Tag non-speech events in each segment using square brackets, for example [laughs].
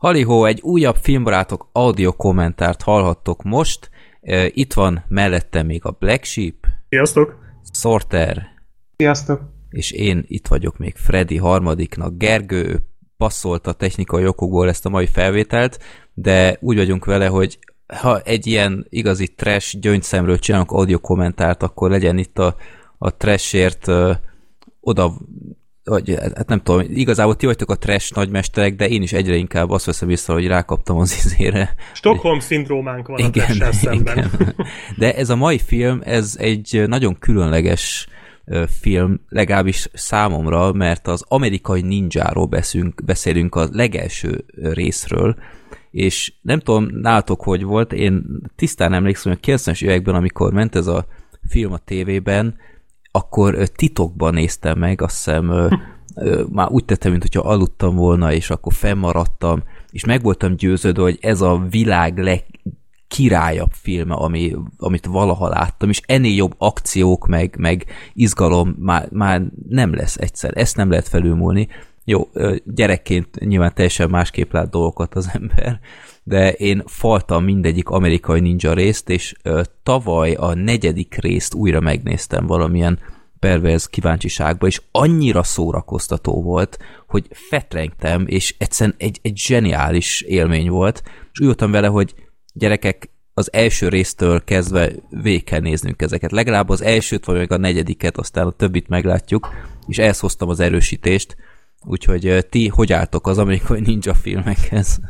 Halihó, egy újabb filmbarátok audio kommentárt hallhattok most. Itt van mellette még a Black Sheep. Sziasztok! Sorter. Sziasztok! És én itt vagyok még Freddy harmadiknak. Gergő passzolta technikai okokból ezt a mai felvételt, de úgy vagyunk vele, hogy ha egy ilyen igazi trash gyöngyszemről csinálunk audio kommentárt, akkor legyen itt a, a trashért ö, oda vagy, hát nem tudom, igazából ti vagytok a trash nagymesterek, de én is egyre inkább azt veszem vissza, hogy rákaptam az izére. Stockholm szindrómánk van igen, a szemben. Igen. De ez a mai film, ez egy nagyon különleges film, legalábbis számomra, mert az amerikai ninjáról beszélünk, beszélünk a legelső részről, és nem tudom, nálatok hogy volt, én tisztán emlékszem, hogy a 90-es években, amikor ment ez a film a tévében, akkor titokban néztem meg, azt hiszem már úgy tettem, mint hogyha aludtam volna, és akkor fennmaradtam, és meg voltam győződve, hogy ez a világ leg királyabb filme, ami, amit valaha láttam, és ennél jobb akciók, meg, meg izgalom már, már nem lesz egyszer. Ezt nem lehet felülmúlni. Jó, gyerekként nyilván teljesen másképp lát dolgokat az ember, de én faltam mindegyik amerikai ninja részt, és ö, tavaly a negyedik részt újra megnéztem valamilyen perverz kíváncsiságba, és annyira szórakoztató volt, hogy fetrengtem, és egyszerűen egy, egy zseniális élmény volt, és úgy voltam vele, hogy gyerekek, az első résztől kezdve végig kell néznünk ezeket. Legalább az elsőt, vagy meg a negyediket, aztán a többit meglátjuk, és ehhez hoztam az erősítést, úgyhogy ti hogy álltok az amerikai ninja filmekhez?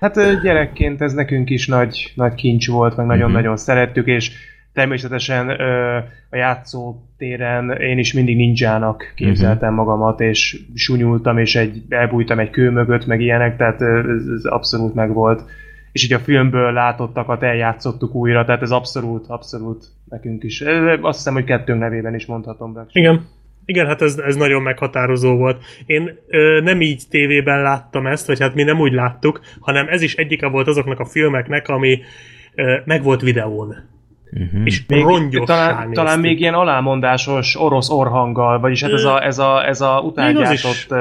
Hát gyerekként ez nekünk is nagy, nagy kincs volt, meg nagyon-nagyon uh-huh. szerettük, és természetesen ö, a játszótéren én is mindig ninjának képzeltem uh-huh. magamat, és sunyultam, és egy, elbújtam egy kő mögött, meg ilyenek, tehát ez, ez abszolút megvolt. És így a filmből látottakat eljátszottuk újra, tehát ez abszolút, abszolút nekünk is. Azt hiszem, hogy kettőnk nevében is mondhatom be. Igen. Igen, hát ez, ez nagyon meghatározó volt. Én ö, nem így tévében láttam ezt, vagy hát mi nem úgy láttuk, hanem ez is egyike volt azoknak a filmeknek, ami ö, meg volt videón. Uh-huh. És még, talán, talán még ilyen alámondásos orosz orhanggal, vagyis hát ez a, ez a, ez a utángyártott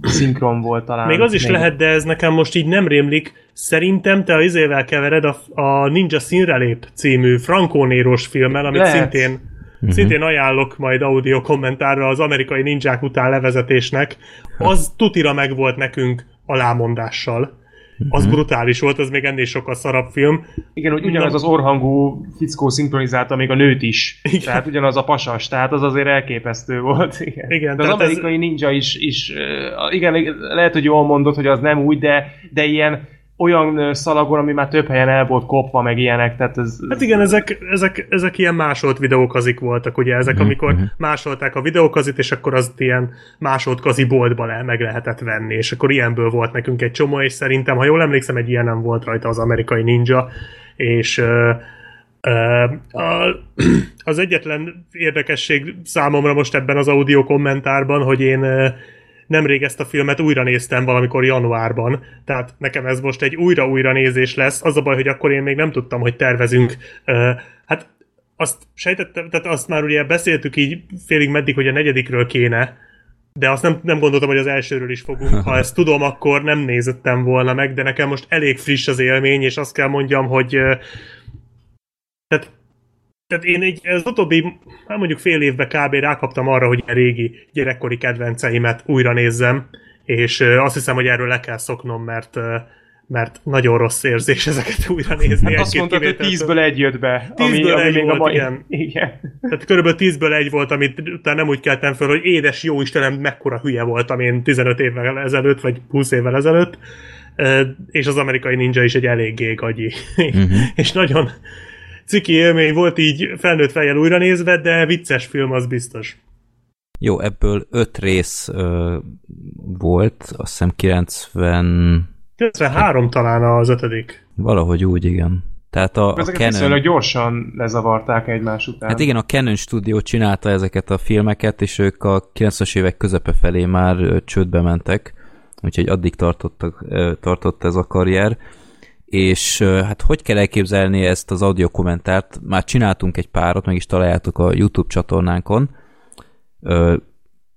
szinkron volt talán. Még az is még. lehet, de ez nekem most így nem rémlik. Szerintem te a izével kevered a, a Ninja Színrelép című Franco Néros filmmel, amit lehet. szintén Uh-huh. Szintén ajánlok majd audio kommentárra az amerikai ninják után levezetésnek. Az tutira meg volt nekünk alámondással. Az uh-huh. brutális volt, az még ennél sokkal szarabb film. Igen, hogy ugyanaz az orhangú fickó szinkronizálta még a nőt is. Igen. Tehát ugyanaz a pasas, tehát az azért elképesztő volt. Igen. igen de az amerikai ez... ninja is, is, igen, lehet, hogy jól mondod, hogy az nem úgy, de, de ilyen olyan szalagon, ami már több helyen el volt kopva, meg ilyenek, tehát ez... Hát igen, ezek, ezek, ezek ilyen másolt videókazik voltak, ugye, ezek, mm-hmm. amikor mhm. másolták a videókazit, és akkor az ilyen másolt kazi boltba le, meg lehetett venni, és akkor ilyenből volt nekünk egy csomó, és szerintem, ha jól emlékszem, egy ilyen nem volt rajta az amerikai ninja, és uh, [clears throat] uh, az egyetlen érdekesség számomra most ebben az audio kommentárban, hogy én uh, nemrég ezt a filmet újra néztem valamikor januárban, tehát nekem ez most egy újra-újra nézés lesz. Az a baj, hogy akkor én még nem tudtam, hogy tervezünk. Hát azt sejtettem, tehát azt már ugye beszéltük így félig meddig, hogy a negyedikről kéne, de azt nem, nem gondoltam, hogy az elsőről is fogunk. Ha [laughs] ezt tudom, akkor nem nézettem volna meg, de nekem most elég friss az élmény, és azt kell mondjam, hogy tehát én egy, az utóbbi, hát mondjuk fél évben kb. rákaptam arra, hogy a régi gyerekkori kedvenceimet újra nézzem, és azt hiszem, hogy erről le kell szoknom, mert mert nagyon rossz érzés ezeket újra nézni. Hát azt mondtad, hogy tízből egy jött be. Tízből ami, egy ami volt, a mai... igen. [laughs] igen. Tehát körülbelül tízből egy volt, amit utána nem úgy keltem föl, hogy édes jó Istenem, mekkora hülye voltam én 15 évvel ezelőtt, vagy 20 évvel ezelőtt, és az amerikai ninja is egy eléggé gagyi. Uh-huh. [laughs] és nagyon, ciki élmény volt így felnőtt fejjel újra nézve, de vicces film az biztos. Jó, ebből öt rész ö, volt, azt hiszem 90... 93 talán az ötödik. Valahogy úgy, igen. Tehát a, Ezeket a Canon... gyorsan lezavarták egymás után. Hát igen, a Canon stúdió csinálta ezeket a filmeket, és ők a 90-es évek közepe felé már csődbe mentek, úgyhogy addig tartottak, tartott ez a karrier és hát hogy kell elképzelni ezt az audio kommentárt? Már csináltunk egy párat, meg is találjátok a YouTube csatornánkon.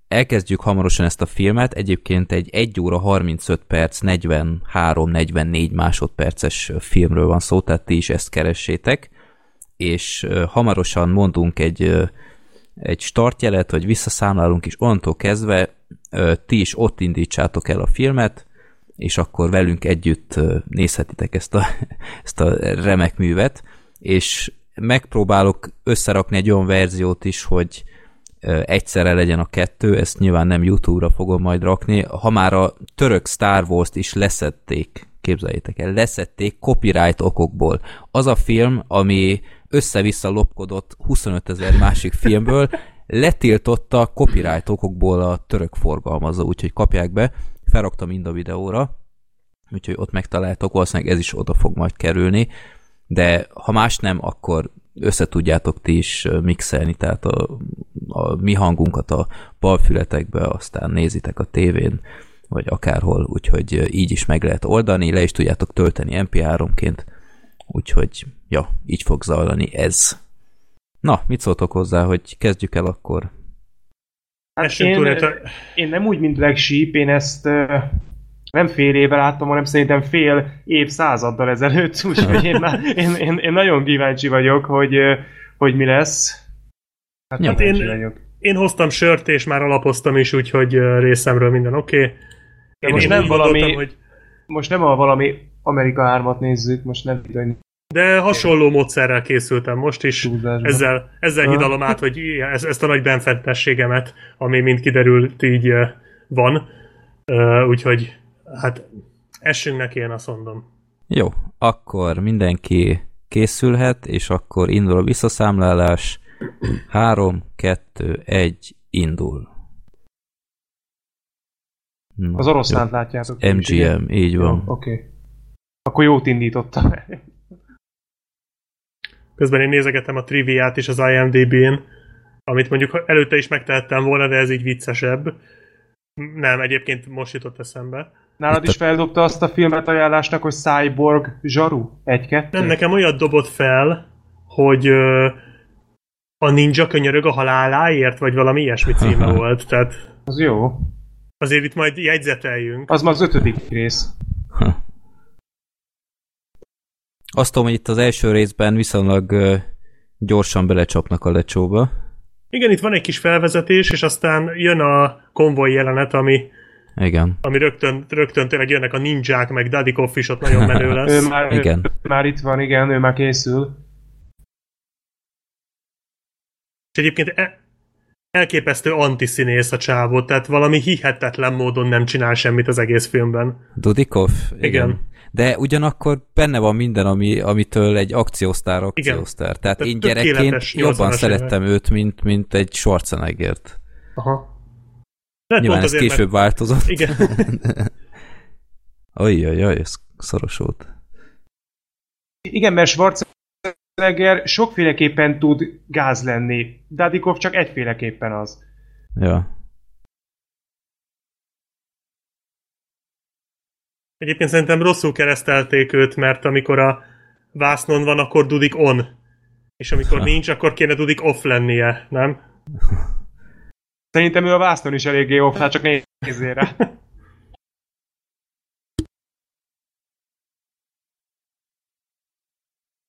elkezdjük hamarosan ezt a filmet, egyébként egy 1 óra 35 perc, 43-44 másodperces filmről van szó, tehát ti is ezt keressétek, és hamarosan mondunk egy, egy startjelet, vagy visszaszámlálunk, és onnantól kezdve ti is ott indítsátok el a filmet, és akkor velünk együtt nézhetitek ezt a, [laughs] ezt a remek művet, és megpróbálok összerakni egy olyan verziót is, hogy egyszerre legyen a kettő, ezt nyilván nem YouTube-ra fogom majd rakni. Ha már a török Star Wars-t is leszették, képzeljétek el, leszették copyright okokból. Az a film, ami össze-vissza lopkodott 25 ezer másik filmből, [laughs] letiltotta copyright okokból a török forgalmazó, úgyhogy kapják be, felraktam mind a videóra, úgyhogy ott megtaláltok, valószínűleg ez is oda fog majd kerülni, de ha más nem, akkor össze tudjátok ti is mixelni, tehát a, a mi hangunkat a balfületekbe, aztán nézitek a tévén, vagy akárhol, úgyhogy így is meg lehet oldani, le is tudjátok tölteni MP3-ként, úgyhogy ja, így fog zajlani ez. Na, mit szóltok hozzá, hogy kezdjük el akkor? Hát én, én nem úgy, mint Black Sheep, én ezt nem fél éve láttam, hanem szerintem fél évszázaddal ezelőtt, [laughs] úgyhogy én, én, én, én nagyon kíváncsi vagyok, hogy, hogy mi lesz. Hát, hát én, vagyok. én hoztam sört, és már alapoztam is, úgyhogy részemről minden oké. Okay. De most nem valami, hogy... most nem a valami Amerika 3-at nézzük, most nem de hasonló módszerrel készültem most is. Ezzel, ezzel hidalom át, hogy ezt, ezt a nagy benfentességemet, ami mind kiderült így van. Úgyhogy hát essünk neki, én azt mondom. Jó, akkor mindenki készülhet, és akkor indul a visszaszámlálás. 3, 2, 1, indul. Na, az oroszlánt látjátok. MGM, így, így van. Oké. Okay. Akkor jót indítottam. Közben én nézegetem a triviát is az IMDb-n, amit mondjuk előtte is megtehettem volna, de ez így viccesebb. Nem, egyébként most jutott eszembe. Nálad is feldobta azt a filmet ajánlásnak, hogy Cyborg Zsaru? Egy-kettő? Nem, nekem olyat dobott fel, hogy a ninja könyörög a haláláért, vagy valami ilyesmi címe [laughs] volt. Tehát az jó. Azért itt majd jegyzeteljünk. Az már az ötödik rész. Azt tudom, hogy itt az első részben viszonylag gyorsan belecsapnak a lecsóba. Igen, itt van egy kis felvezetés, és aztán jön a konvoj jelenet, ami igen. Ami rögtön, rögtön tényleg jönnek a ninják, meg Dadikov is ott nagyon menő lesz. [laughs] ő már, igen. Ő, már itt van, igen, ő már készül. És egyébként e, elképesztő antiszínész a csávó, tehát valami hihetetlen módon nem csinál semmit az egész filmben. Dudikov? Igen. igen. De ugyanakkor benne van minden, ami, amitől egy akciósztár akciósztár. Igen. Tehát, Tehát én gyerekként jobban szerettem éve. őt, mint, mint egy Schwarzeneggert. Aha. Lehet Nyilván ez később mert... változott. Igen. [laughs] Ajjajaj, ez szoros volt. Igen, mert Schwarzenegger sokféleképpen tud gáz lenni. Dadikov csak egyféleképpen az. Ja. Egyébként szerintem rosszul keresztelték őt, mert amikor a vásznon van, akkor dudik on. És amikor ha. nincs, akkor kéne dudik off lennie, nem? [laughs] Szerintem ő a vásznon is eléggé off, hát csak nézzél rá.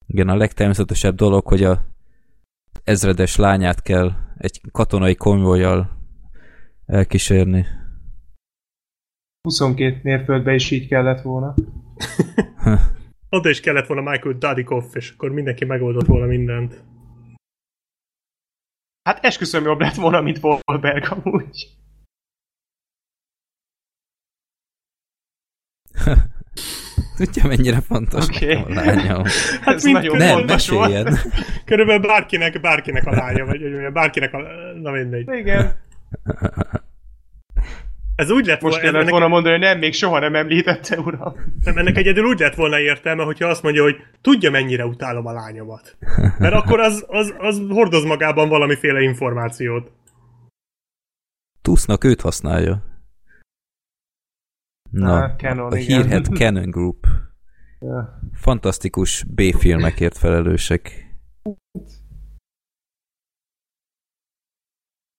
Igen, a legtermészetesebb dolog, hogy a ezredes lányát kell egy katonai konvojjal elkísérni. 22 mérföldbe is így kellett volna. [laughs] Oda is kellett volna Michael Dudikoff, és akkor mindenki megoldott volna mindent. Hát esküszöm jobb lett volna, mint Wahlberg amúgy. [laughs] Tudja, mennyire fontos okay. a lányom. [laughs] Hát Ez nagyon nem, fontos volt. Körülbelül bárkinek, bárkinek a lánya, vagy bárkinek a... Na mindegy. Igen. Ez úgy lett Most volna... Most volna mondani, hogy nem, még soha nem említette, uram. Nem, ennek egyedül úgy lett volna értelme, hogyha azt mondja, hogy tudja, mennyire utálom a lányomat. Mert akkor az, az, az hordoz magában valamiféle információt. Tusznak őt használja. Na, ah, Canon, a hírhet [laughs] Canon Group. Fantasztikus B-filmekért felelősek.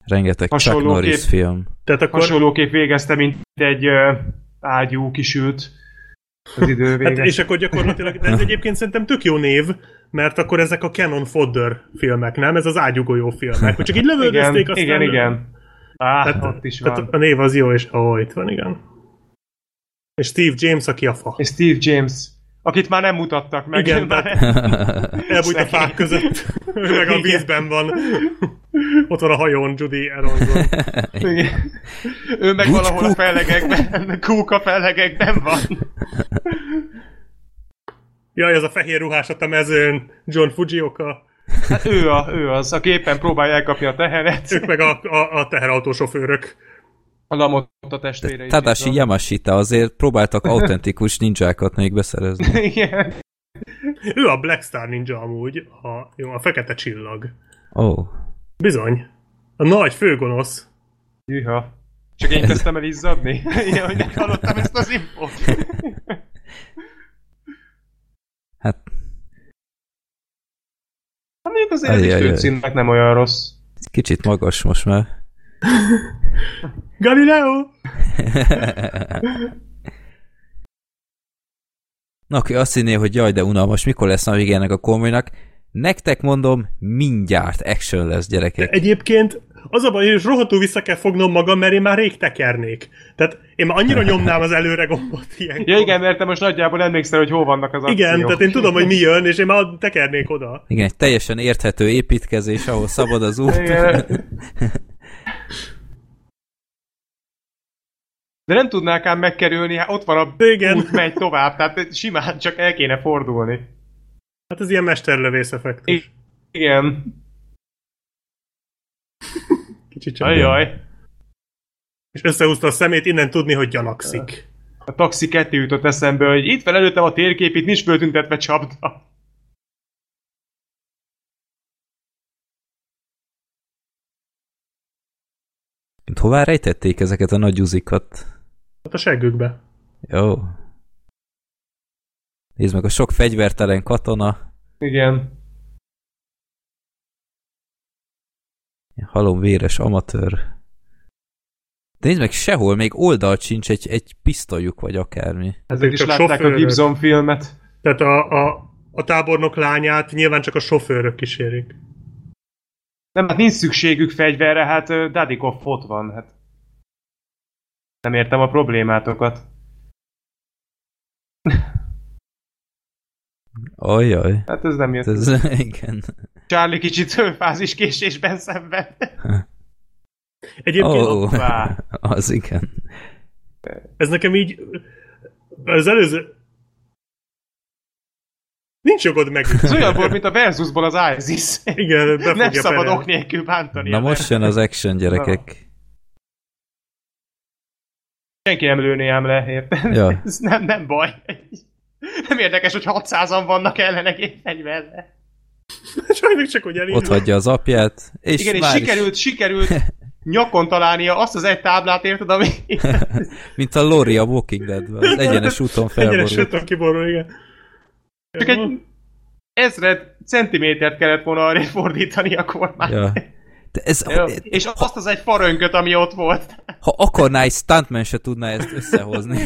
Rengeteg Chuck Hasonlóképp- Norris film. Tehát akkor Hasonlóképp végezte, mint egy ö, ágyú kisült az idő Hát vége. és akkor gyakorlatilag, de ez [laughs] egyébként szerintem tök jó név, mert akkor ezek a Canon Fodder filmek, nem? Ez az ágyugójó filmek. Hogy csak így igen, lövöldözték, aztán... igen, igen. Á, Tehát, ott is van. tehát a név az jó, és ó, itt van, igen. És Steve James, aki a fa. És Steve James, akit már nem mutattak meg. Igen, már [laughs] Elbújt a fák között, ő [laughs] meg a vízben van. Ott van a hajón Judy Aronson. [laughs] Igen. Ő meg valahol a fellegekben, kúka fellegekben van. Jaj, ez a fehér ruhás ott a mezőn, John Fujioka. Hát ő, a, ő az, aki éppen próbálja elkapni a teheret. Ők meg a, a, a teherautósofőrök. A lamot a testvére is. Tadashi van. Yamashita azért próbáltak [laughs] autentikus ninjákat még beszerezni. [laughs] Igen. Ő a Black Star Ninja amúgy, a, jó, a fekete csillag. Ó. Oh. Bizony. A nagy főgonosz. Hűha. Csak én kezdtem el izzadni? [laughs] Ja, hogy hallottam ezt az infót. Hát, Hát mondjuk azért az Ajjajjaj. főcímnek nem olyan rossz. kicsit magas most már. Galileo! Na, aki azt hinné, hogy jaj, de unalmas, mikor lesz a vége ennek a komolynak. Nektek mondom, mindjárt action lesz, gyerekek. Egyébként az a baj, hogy rohadtul vissza kell fognom magam, mert én már rég tekernék. Tehát én már annyira nyomnám az előre gombot ilyenkor. Ja igen, mert te most nagyjából emlékszel, hogy hol vannak az Igen, akciók. tehát én tudom, hogy mi jön, és én már tekernék oda. Igen, egy teljesen érthető építkezés, ahol szabad az út. Igen. [laughs] De nem tudnák ám megkerülni, hát ott van a Igen. út megy tovább, tehát simán csak el kéne fordulni. Hát ez ilyen mesterlövész effektus. Igen. Kicsit csak. Ajaj. És összehúzta a szemét, innen tudni, hogy gyanakszik. A taxi kettő jutott eszembe, hogy itt van előttem a térkép, itt nincs föltüntetve csapda. Mint hová rejtették ezeket a nagy uzikat? Hát a seggükbe. Jó. Nézd meg a sok fegyvertelen katona. Igen. Halom véres amatőr. De nézd meg, sehol még oldalt sincs egy, egy pisztolyuk, vagy akármi. Ezek is látták a sofőrök. Gibson filmet. Tehát a, a, a tábornok lányát nyilván csak a sofőrök kísérik. Nem, hát nincs szükségük fegyverre, hát Dadikov ott van, hát. Nem értem a problémátokat. Ajaj. Hát ez nem jött. Ez, [laughs] igen. Charlie kicsit fázis késésben szenved. [laughs] Egyébként Ó, Hoppá. [laughs] az igen. ez nekem így az előző Nincs jogod meg. Ez olyan volt, mint a Versusból az ISIS. Igen, Nem szabad ok nélkül bántani. Na a most jön az action, gyerekek. Senki nem lőné ám le, érted? Ja. [laughs] Ez nem, nem baj. Nem érdekes, hogy 600-an vannak ellene két fegyverre. [laughs] Sajnos csak, hogy elindul. Ott hagyja az apját, és Igen, és sikerült, sikerült [laughs] nyakon találnia azt az egy táblát, érted, ami... is, mint a Lori a Walking Deadben, egyenes úton Egyenes felborult. sötön kiborul, igen. Csak egy ezred centimétert kellett volna arra fordítani a kormány. Ja. De ez, Jó. És azt az egy farönköt, ami ott volt. ha akarná, egy stuntman se tudná ezt összehozni.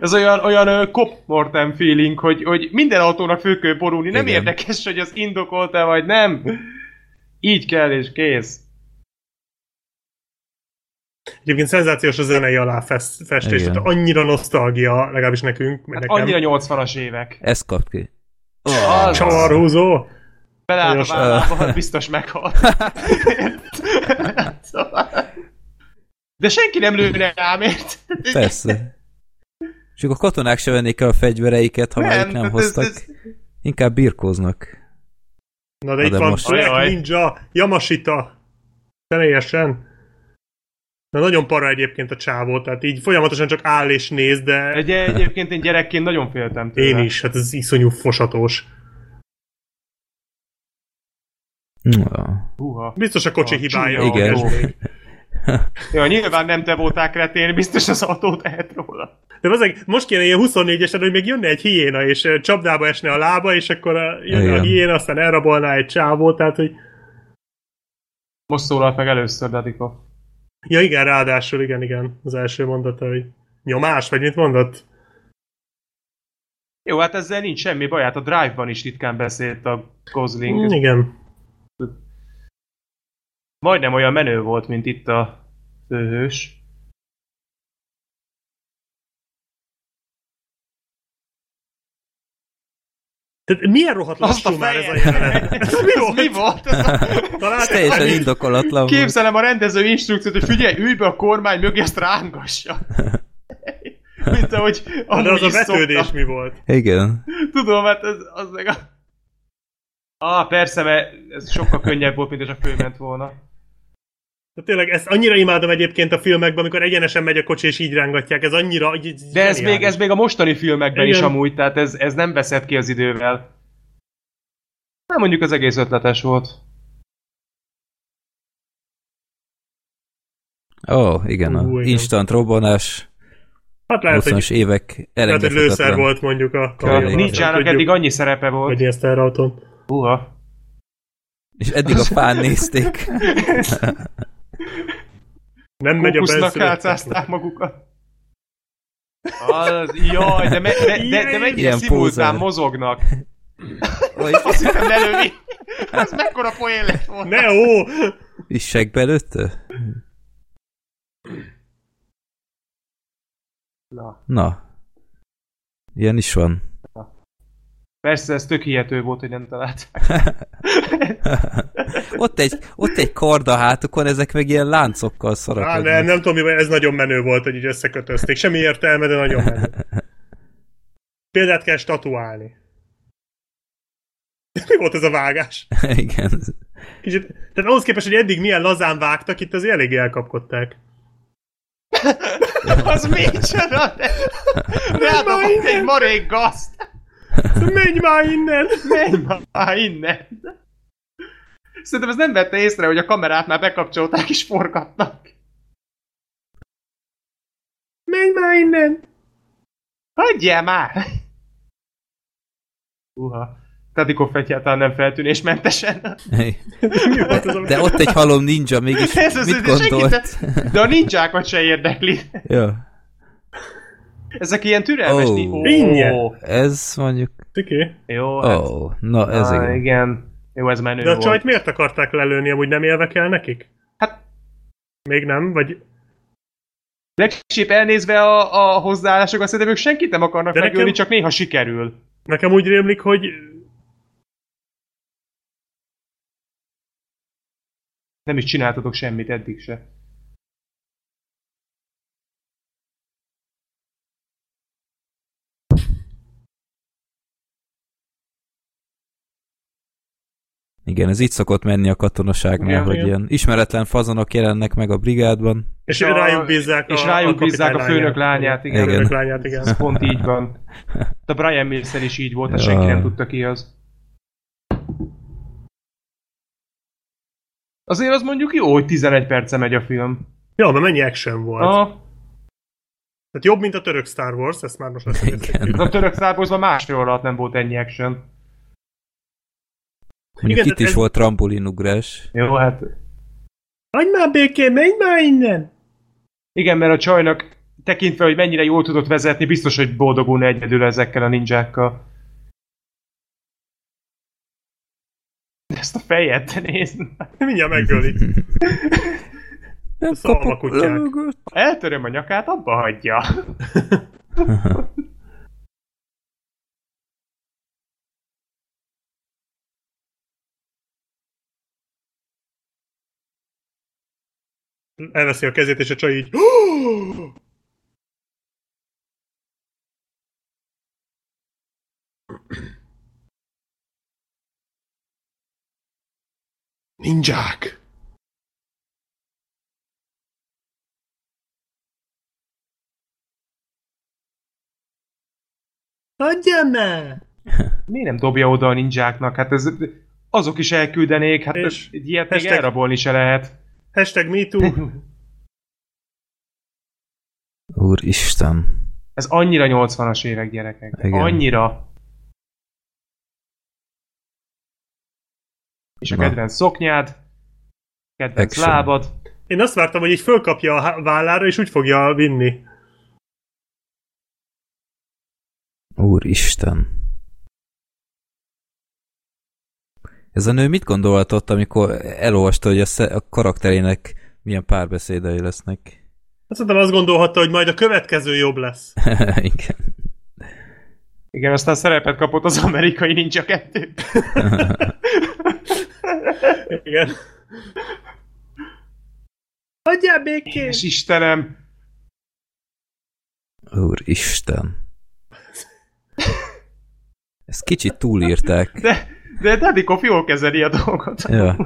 Ez olyan, olyan cop mortem feeling, hogy, hogy minden autónak fő kell borulni. Nem Igen. érdekes, hogy az indokolt-e vagy nem. Így kell, és kész. Egyébként szenzációs a zenei alá festés, tehát annyira nosztalgia, legalábbis nekünk, Hát nekem. annyira 80-as évek. Ezt kap ki. Az. Csavarhúzó. Beleállt a biztos meghal. Szóval- [laughs] De senki nem lőne rám, ért? Persze. És akkor a katonák se vennék el a fegyvereiket, ha nem tehát hoztak. Ez, ez, Inkább birkóznak. Na de Na itt de van most-. Ninja, Yamashita. Személyesen. Na nagyon para egyébként a csávó, tehát így folyamatosan csak áll és néz, de egy, egyébként én gyerekként nagyon féltem tőle. én is, hát ez iszonyú fosatós. Húha. Biztos a kocsi A hibája. Igen. a. Ja, nyilván nem te voltál kretén, biztos az autó tehet róla. De azért most kéne ilyen 24-esen, hogy még jönne egy hiéna, és csapdába esne a lába, és akkor a, jönne a Igen. hiéna, aztán elrabolná egy csávót, tehát hogy Most szólalt meg először Dadikov. Ja igen, ráadásul igen, igen. Az első mondata, hogy nyomás, vagy mit mondott? Jó, hát ezzel nincs semmi baj, hát a Drive-ban is ritkán beszélt a Gosling. Mm, igen. Majdnem olyan menő volt, mint itt a főhős. Tehát milyen rohadt lassú már ez a jelenet? Ez mi volt? mi volt? Ez a... Talán Ez teljesen indokolatlan. Képzelem a rendező instrukciót, hogy figyelj, ülj be a kormány mögé, ezt rángassa. [laughs] Mint ahogy de amúgy az a vetődés mi volt? Igen. Tudom, hát ez, az meg a... Ah, persze, mert ez sokkal könnyebb volt, mint hogyha fölment volna. De tényleg ezt annyira imádom egyébként a filmekben, amikor egyenesen megy a kocsi és így rángatják. Ez annyira... De ez még, ez még a mostani filmekben Igen. is amúgy, tehát ez, ez nem veszett ki az idővel. Nem mondjuk az egész ötletes volt. Ó, oh, igen, a Ú, igen. instant robbanás, Hát lehet, hogy, 80-as évek lehet, hogy lőszer elengedhetetlen. volt mondjuk a. Ninjának Tudjuk, eddig annyi szerepe volt. Hogy ezt elrauton. Uha. És eddig a fán nézték. [laughs] Nem megy a álcázták magukat. Az, jaj, de, me, de, de, de mennyire szimultán mozognak. Azt hittem lelőni. Ez mekkora poén lett volna. Ne, ó! is segbe előtte? Na. Na. Ilyen is van. Persze, ez tök hihető volt, hogy nem találták. [laughs] ott, egy, ott egy kard a hátukon, ezek meg ilyen láncokkal Á, szarakodnak. nem, nem tudom, ez nagyon menő volt, hogy így összekötözték. Semmi értelme, de nagyon menő. [laughs] Példát kell statuálni. [laughs] Mi volt ez a vágás? Igen. Kicsit, tehát ahhoz képest, hogy eddig milyen lazán vágtak, itt azért eléggé elkapkodták. Az micsoda? Rádobott egy marék gazt. Menj már innen! Menj már innen. Szerintem ez nem vette észre, hogy a kamerát már bekapcsolták és forgatnak. Menj már innen! Hagyjál már! Uha. Tadikov egyáltalán nem feltűnésmentesen. Hey. De ott egy halom ninja, mégis Ez az, mit senkit gondolt? De a ninjákat se érdekli. Ja. Ezek ilyen türelmes Ó. ni- Ó, Ingyen. Ez mondjuk... Ciki? Jó, Ó, hát. oh, na ez Á, igen. igen. Jó, ez menő De a csajt miért akarták lelőni, amúgy nem élve el nekik? Hát Még nem? Vagy... legkisebb elnézve a, a hozzáállásokat, szerintem ők senkit nem akarnak De megölni, nekem- csak néha sikerül. Nekem úgy rémlik, hogy Nem is csináltatok semmit eddig se. Igen, ez így szokott menni a katonaságnál, Igen, hogy igen. ilyen ismeretlen fazonok jelennek meg a brigádban. és, a- rájuk bízzák És a, rájuk a bízzák a főnök lányát, igen. Igen. Főnök lányát, igen. Ez pont így van. A Brian mills is így volt, de Ja. senki nem tudta ki az. Azért az mondjuk jó, hogy 11 perce megy a film. Ja, mert mennyi action volt. A, Tehát jobb, mint a török Star Wars, ezt már most [laughs] Igen. leszögezhetjük. a török Star Wars-ban másfél alatt nem volt ennyi action. Mondjuk Igen, itt is ez- volt trampolinugrás. Jó, hát Hagyj már békén, menj már innen! igen, mert a csajnak tekintve, hogy mennyire jól tudott vezetni, biztos, hogy boldogulna egyedül ezekkel a ninjákkal. Ezt a fejet nézd. Mindjárt megöli. Nem Szalma kutyák. lövögött. Ha eltöröm a nyakát, abba hagyja. [laughs] Elveszi a kezét, és a csaj így... Ninják! Hagyjam már! Miért nem dobja oda a ninjáknak? Hát ez, azok is elküldenék, hát És ez, egy ilyet még elrabolni se lehet. Hashtag MeToo. [laughs] Úristen. Ez annyira 80-as évek gyerekek. Igen. Annyira. És a Na. kedvenc szoknyád. kedvenc Action. lábad. Én azt vártam, hogy így fölkapja a vállára, és úgy fogja vinni. Úristen. Ez a nő mit gondolhatott, amikor elolvasta, hogy a, sze- a karakterének milyen párbeszédei lesznek? Azt mondtam, azt gondolhatta, hogy majd a következő jobb lesz. [laughs] Igen. Igen, aztán szerepet kapott az amerikai Ninja 2. [laughs] Igen. Hagyjál békén! És Istenem! Úristen. Ezt kicsit túlírták. De, de Dadikov jól kezeli a dolgot. Ja.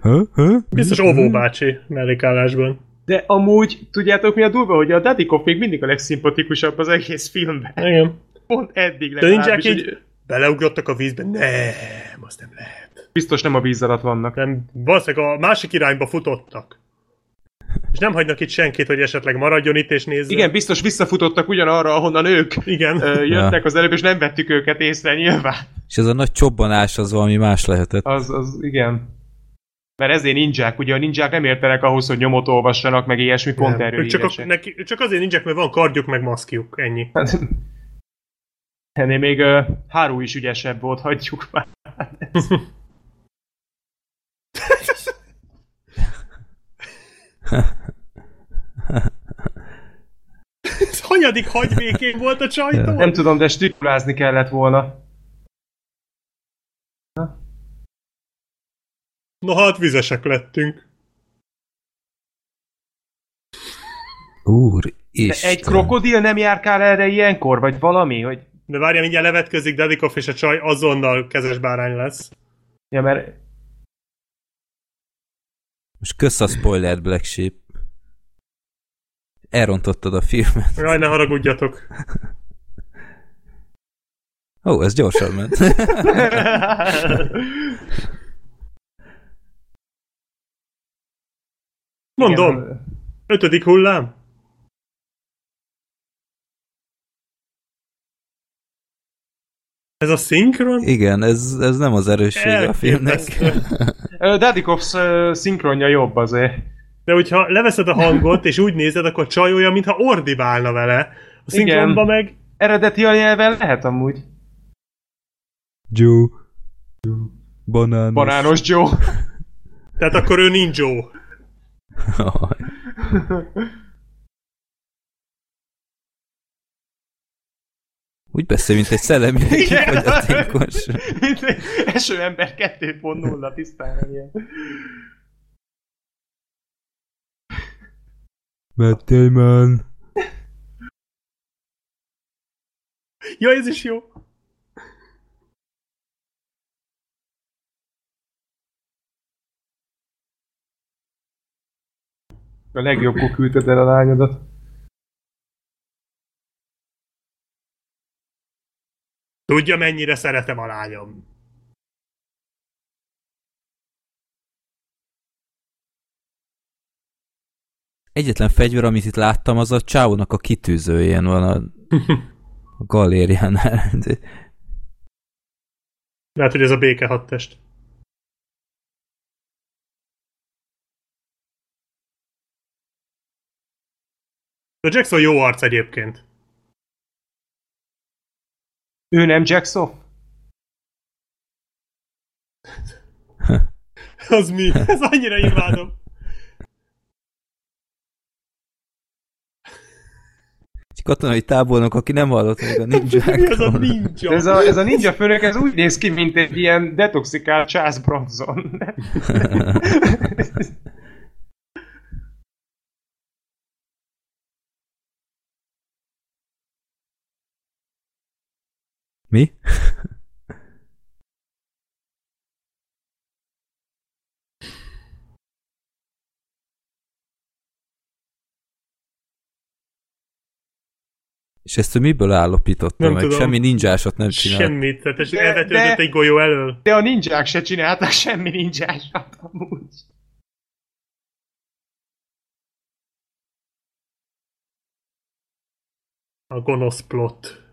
Hö? Hö? Biztos Ovó bácsi mellékállásban. De amúgy, tudjátok mi a durva, hogy a Dadikov még mindig a legszimpatikusabb az egész filmben. Igen. Pont eddig legalábbis, így hogy beleugrottak a vízbe. Nem, azt nem lehet. Biztos nem a víz alatt vannak. Nem, valószínűleg a másik irányba futottak. És nem hagynak itt senkit, hogy esetleg maradjon itt és nézze. Igen, biztos visszafutottak ugyanarra, ahonnan ők Igen. ö, jöttek az előbb, és nem vettük őket észre nyilván. És ez a nagy csobbanás az valami más lehetett. Az, az igen. Mert ezért ninják, ugye a ninják nem értenek ahhoz, hogy nyomot olvassanak, meg ilyesmi, pont Nem. erről csak, a, neki, csak azért nincsek, mert van kardjuk, meg maszkjuk. Ennyi. Ennél még uh, Haru is ügyesebb volt, hagyjuk már. [laughs] Ez hanyadik hagyvékén volt a csajtól? Nem tudom, de stikulázni kellett volna. Na hát vizesek lettünk. Úr, Isten. egy krokodil nem járkál erre ilyenkor, vagy valami, hogy... De várjál, mindjárt levetkezik Dedikov, és a csaj azonnal kezes bárány lesz. Ja, mert Most kösz a spoiler, Black Sheep. Elrontottad a filmet. Jaj, ne haragudjatok. Ó, ez gyorsan ment. Mondom, Igen, ötödik hullám. Ez a szinkron? Igen, ez, ez nem az erőssége a filmnek. Ö, szinkronja jobb azért. De hogyha leveszed a hangot, és úgy nézed, akkor a csaj olyan, mintha ordibálna vele. A szinkronban meg... Eredeti nyelven lehet amúgy. Joe. Banános. Banános Joe. Tehát akkor ő ninja. Úgy beszél, mint egy szellemi [laughs] egy Eső ember 2.0 tisztán ilyen. Matt Damon. Ja, ez is jó. A legjobbkor küldted el a lányodat. Tudja, mennyire szeretem a lányom. Egyetlen fegyver, amit itt láttam, az a csávónak a kitűzőjén van a, [laughs] a galériánál. Lehet, hogy ez a béke hadtest. De Jackson jó arc egyébként. Ő nem Jacksoff? [laughs] Az mi? Ez annyira imádom. Egy katonai tábornok, aki nem hallott még a [laughs] Mi az a ninja? Ez a, ez a ninja főnök, ez úgy néz ki, mint egy ilyen detoxikált Charles Bronson. [laughs] Mi? És ezt ő miből állapította Nem meg? tudom. Semmi ninjásot nem csinált. Semmit, tehát ez elvetődött egy golyó elől. De a ninják se csináltak semmi ninjásat amúgy. A gonosz plot.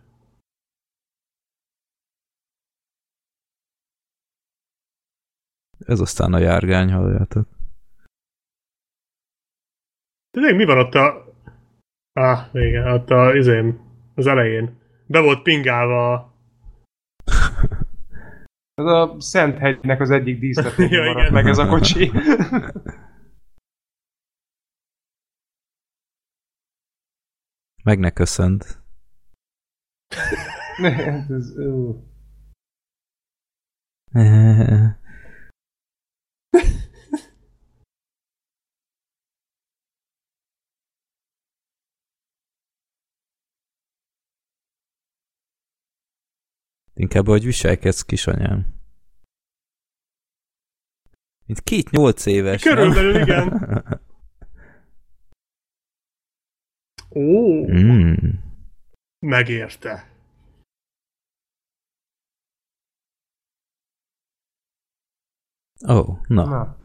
Ez aztán a járgány, halljátok. Tényleg mi van ott a... Ah, igen, ott a, izén, az elején. Be volt pingálva a... Ez a Szent hegynek az egyik díszletén [laughs] Ja, maradt igen. meg ez a kocsi. Meg ne köszönt. Hát [laughs] ez, [laughs] Inkább, hogy viselkedsz, kisanyám. Mint két nyolc éves, Körülbelül, nem? igen. Ó, mm. megérte. Ó, oh, na. Na.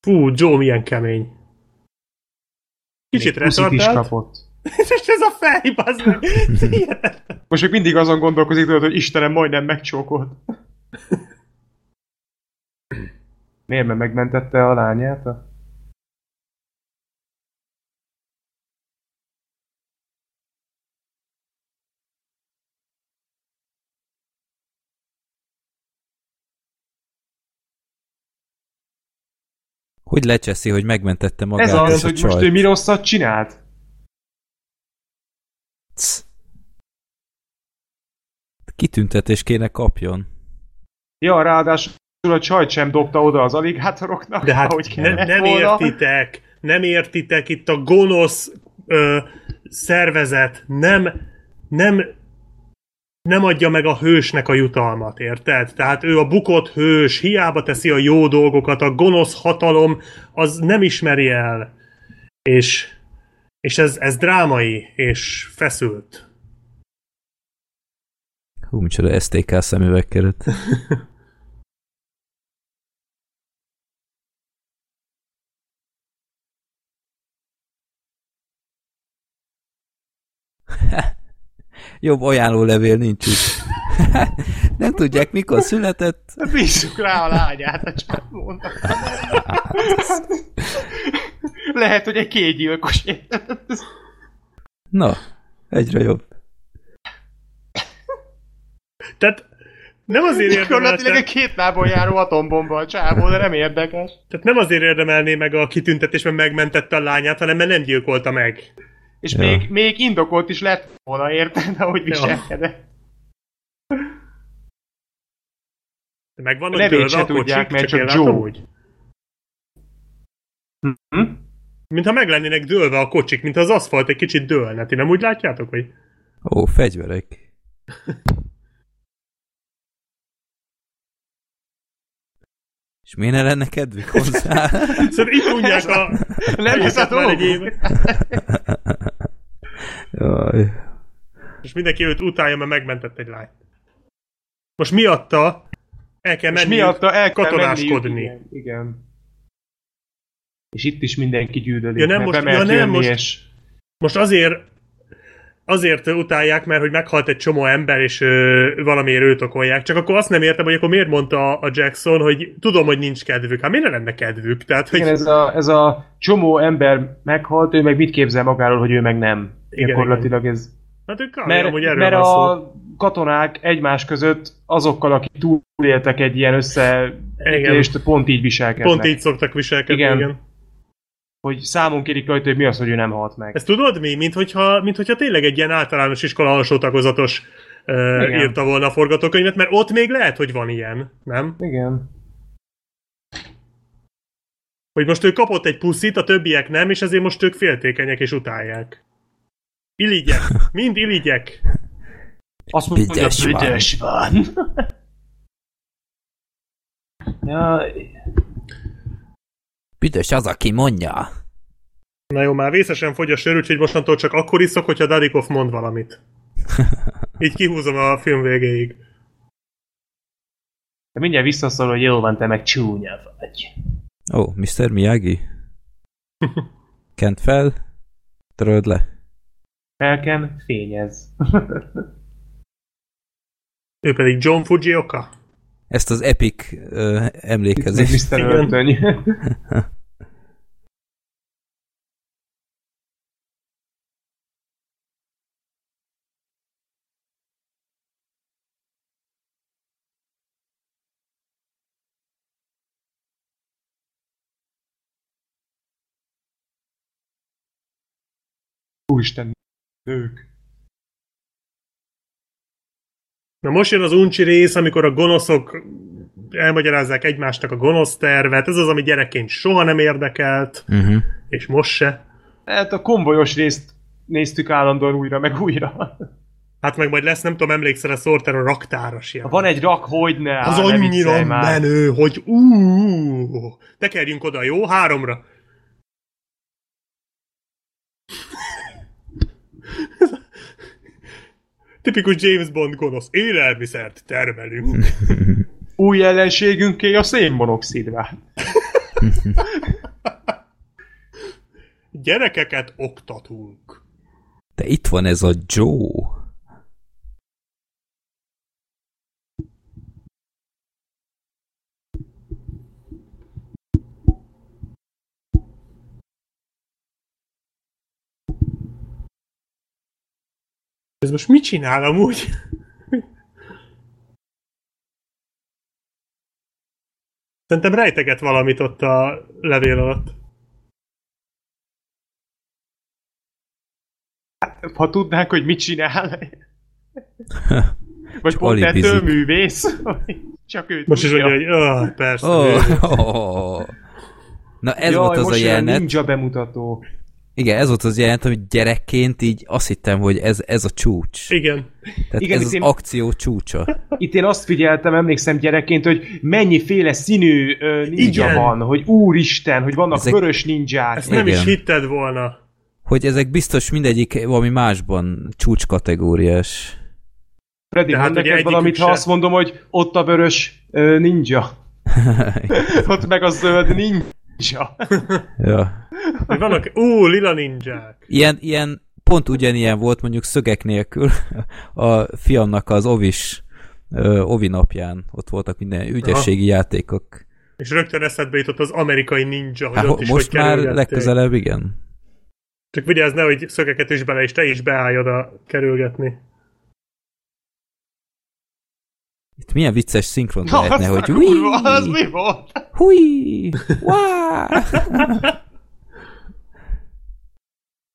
Fú, Joe milyen kemény. Kicsit is retardált. kapott. [laughs] És ez a fej, bazd. [laughs] Most még mindig azon gondolkozik, tudod, hogy Istenem majdnem megcsókolt. [laughs] Miért, mert megmentette a lányát? Hogy lecseszi, hogy megmentette magát Ez az, és a hogy most csajt. ő mi rosszat csinált? Cs. Kitüntetés kéne kapjon. Ja, ráadásul a csajt sem dobta oda az aligátoroknak, De hát ahogy kellett nem volna. értitek, nem értitek, itt a gonosz ö, szervezet nem, nem, nem adja meg a hősnek a jutalmat, érted? Tehát ő a bukott hős, hiába teszi a jó dolgokat, a gonosz hatalom az nem ismeri el. És, és ez, ez drámai, és feszült. Hú, micsoda STK szemüvegkeret. [laughs] Jobb ajánlólevél nincs is. [laughs] Nem tudják, mikor született. Bízzuk rá a lányát, a csávónak. [laughs] Lehet, hogy egy kétgyilkos érted? Na, egyre jobb. Tehát nem azért Gyakorlatilag érdemelte, egy két lábon járó atombomba a csávó, de nem érdekes. tehát nem azért érdemelné meg a kitüntetés, mert megmentette a lányát, hanem mert nem gyilkolta meg. És Ja. még, még indokolt is lett volna, érted, ahogy Ja. viselkedett. Meg van A nevét se a tudják, mert csak Joe. Hm? Mintha meg lennének dőlve a kocsik, mint az aszfalt egy kicsit dőlne. Ti nem úgy látjátok, hogy... Ó, fegyverek. [laughs] És miért ne lenne kedvük hozzá? [laughs] Szóval itt unják a... Nem éve. Jaj. És mindenki őt utálja, mert megmentett egy lányt. Most miatta el kell És menni miatta el kell katonáskodni. menniük, Igen, igen. És itt is mindenki gyűlölik, Ja, nem most- ja, nem most- és Most azért azért utálják, mert hogy meghalt egy csomó ember, és ö, valamiért őt okolják. Csak akkor azt nem értem, hogy akkor miért mondta a Jackson, hogy tudom, hogy nincs kedvük. Hát miért ne lenne kedvük? Tehát, hogy... igen, ez a, ez a csomó ember meghalt, ő meg mit képzel magáról, hogy ő meg nem. Igen, Gyakorlatilag ez... Hát ők. Mert, amúgy erről mert van szó. a katonák egymás között azokkal, akik túléltek egy ilyen összeérést, pont így viselkednek. Pont így szoktak viselkedni, igen. Igen. Hogy számon kérik rajta, hogy mi az, hogy ő nem halt meg. Ezt tudod mi? Mint hogyha, mint hogyha tényleg egy ilyen általános iskola alsó tagozatos uh, Igen. írta volna a forgatókönyvet, mert ott még lehet, hogy van ilyen, nem? Igen. Hogy most ő kapott egy puszit, a többiek nem, és ezért most ők féltékenyek és utálják. Irigyek. [laughs] Mind irigyek. Azt mondja, hogy Büdös van. van. [laughs] ja, Büdös az, aki mondja. Na jó, már vészesen fogy a sör, úgyhogy mostantól csak akkor iszok, hogyha Dadikov mond valamit. [laughs] Így kihúzom a film végéig. de mindjárt visszaszól, hogy jó van, te meg csúnya vagy. Ó, oh, Mr. Miyagi? [laughs] Kent fel, töröld le. Felken, fényez. [laughs] Ő pedig John Fujioka. Ezt az epic uh, emlékezést. Mr. Öltöny. Úristen, nők. Na most jön az uncsi rész, amikor a gonoszok elmagyarázzák egymásnak a gonosz tervet. Ez az, ami gyerekként soha nem érdekelt, Uh-huh. és most se. Hát a konvojos részt néztük állandóan újra, meg újra. Hát meg majd lesz, nem tudom, emlékszel a Sorter a raktáras ilyen. Van egy rak, hogy ne Az áll, annyira már. menő, hogy ú, tekerjünk oda, jó? Háromra. Tipikus James Bond gonosz. Élelmiszert termelünk. [laughs] Új ellenségünké a szénmonoxidvá. Gyerekeket oktatunk. De itt van ez a Joe. Ez most mit csinál amúgy? Szerintem rejteget valamit ott a levél alatt. Ha tudnánk, hogy mit csinál. [laughs] Vagy Csak pont alibizik. ettől művész. Csak ő Most is mondja, hogy ah, persze. Oh, oh. Na ez Jaj, volt az a jelenet. ninja bemutató. Igen, ez volt az jelenet, hogy gyerekként így azt hittem, hogy ez, ez a csúcs. Igen. Tehát Igen, ez az én- akció csúcsa. Itt én azt figyeltem, emlékszem gyerekként, hogy mennyiféle színű ö, ninja Igen. van, hogy úristen, hogy vannak Ezek- vörös ninják. Ezt nem Igen. is hitted volna. Hogy ezek biztos mindegyik valami másban csúcs kategóriás. Freddy, mond ugye neked valamit, ha azt mondom, hogy ott a vörös ö, ninja. [laughs] ott meg a zöld ninja. ja. Hogy vannak, ú, lila ninják. Ilyen, ilyen, pont ugyanilyen volt mondjuk szögek nélkül [laughs] a fiamnak az ovis ovi napján. Ott voltak minden ügyességi játékok. És rögtön eszedbe jutott az amerikai ninja, hogy Hát, ott is most hogy már legközelebb igen. Csak vigyázz ne, hogy szögeket is bele, és te is beállj oda kerülgetni. Itt milyen vicces szinkron lehetne, hogy a hui, kurva, az mi volt? hui. [laughs]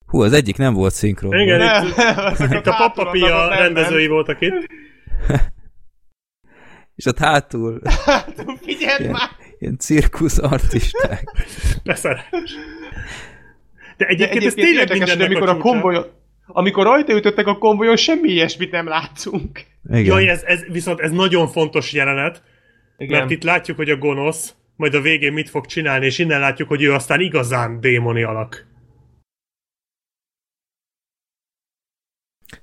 Hú, az egyik nem volt szinkron. Igen, Ne, itt, [laughs] a hátul Papa vannak Pia a nem, rendezői voltak itt. [laughs] És ott hátul [laughs] nem. Figyeld már! ilyen cirkusz artisták. Leszeres. De De egyébként, ez egyébként tényleg mindennek amikor a csúcsa. konvojon, amikor rajta ütöttek a konvojon, semmi ilyesmit nem látszunk. Igen. Jaj, ez, ez, viszont ez nagyon fontos jelenet, Igen. mert itt látjuk, hogy a gonosz majd a végén mit fog csinálni, és innen látjuk, hogy ő aztán igazán démoni alak.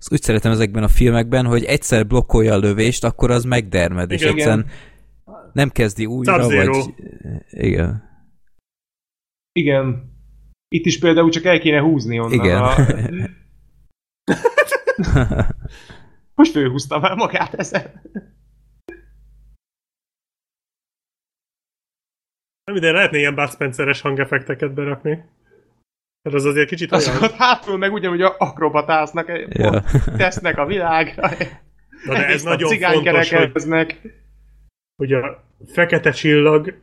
Ezt úgy szeretem ezekben a filmekben, hogy egyszer blokkolja a lövést, akkor az megdermed, és Igen. egyszerűen nem kezdi újra, Sub-Zero. vagy... Igen. Igen. Itt is például csak el kéne húzni onnan. Igen. A... [laughs] Most főhúzta már magát ezen. Nem ide lehetne ilyen Bud Spencer-es hangeffekteket berakni. Mert az azért kicsit olyan... Azokat hátul meg ugyanúgy akrobatáznak, Ja. tesznek a világra. Na de ez nagyon fontos, hogy, hogy a fekete csillag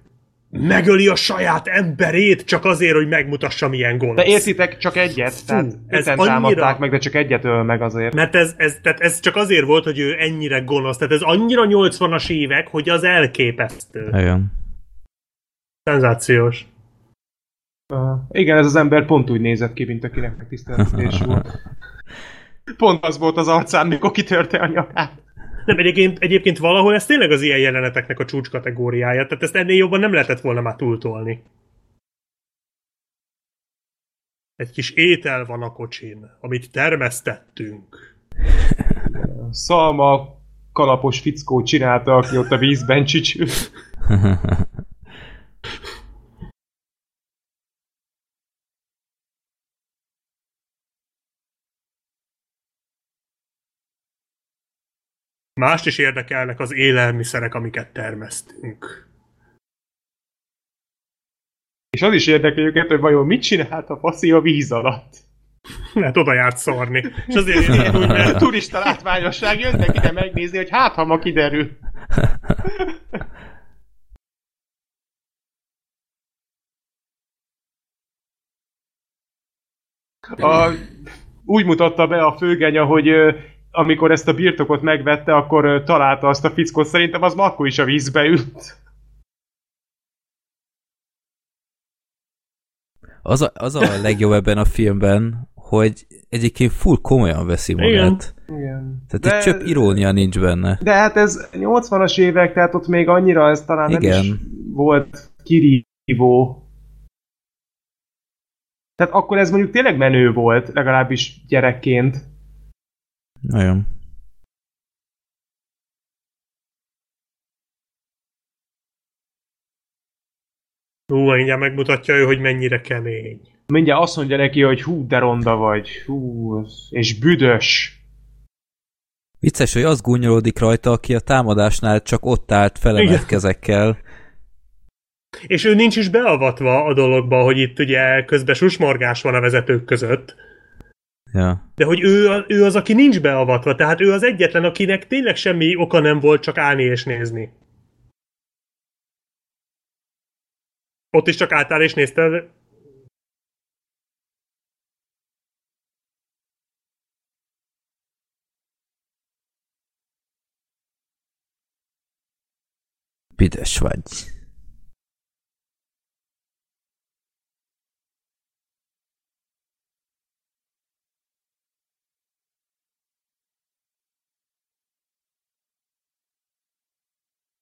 megöli a saját emberét csak azért, hogy megmutassa, milyen gonosz. De értitek, csak egyet. Tehát ez annyira- támadták meg, de csak egyet öl meg azért. Mert ez, ez, tehát ez csak azért volt, hogy ő ennyire gonosz. Tehát ez annyira 80-as évek, hogy az elképesztő. Igen. Szenzációs. Uh, igen, ez az ember pont úgy nézett ki, mint akinek megtiszteltetés volt. [laughs] Pont az volt az arcán, mikor kitörte a nyakát. Nem, egyébként, egyébként valahol ez tényleg az ilyen jeleneteknek a csúcs kategóriája, tehát ezt ennél jobban nem lehetett volna már túltolni. Egy kis étel van a kocsin, amit termesztettünk. Szalma kalapos fickó csinálta, aki ott a vízben csicsül. [laughs] Mást is érdekelnek az élelmiszerek, amiket termesztünk. És az is érdekel őket, hogy vajon mit csinált a faszi a víz alatt. Mert oda járt szarni. És azért én úgy, mert Turista látványosság, jönnek ide megnézni, hogy hát ha ma kiderül. A, úgy mutatta be a főgenya, hogy ö, amikor ezt a birtokot megvette, akkor találta azt a fickót. Szerintem az akkor is a vízbe ült. Az a, az a legjobb ebben a filmben, hogy egyébként full komolyan veszi magát. Igen. Tehát egy csöpp irónia nincs benne. De hát ez 80-as évek, tehát ott még annyira ez talán nem Igen. is volt kirívó. Tehát akkor ez mondjuk tényleg menő volt, legalábbis gyerekként. Nagyon. Hú, mindjárt megmutatja ő, hogy mennyire kemény. Mindjárt azt mondja neki, hogy hú, de ronda vagy. Hú, és büdös. Vicces, hogy az gúnyolódik rajta, aki a támadásnál csak ott állt felemelt kezekkel. És ő nincs is beavatva a dologba, hogy itt ugye közben susmorgás van a vezetők között. Ja. De hogy ő, ő az, aki nincs beavatva, tehát ő az egyetlen, akinek tényleg semmi oka nem volt csak állni és nézni. Ott is csak álltál és nézted? Büdös vagy.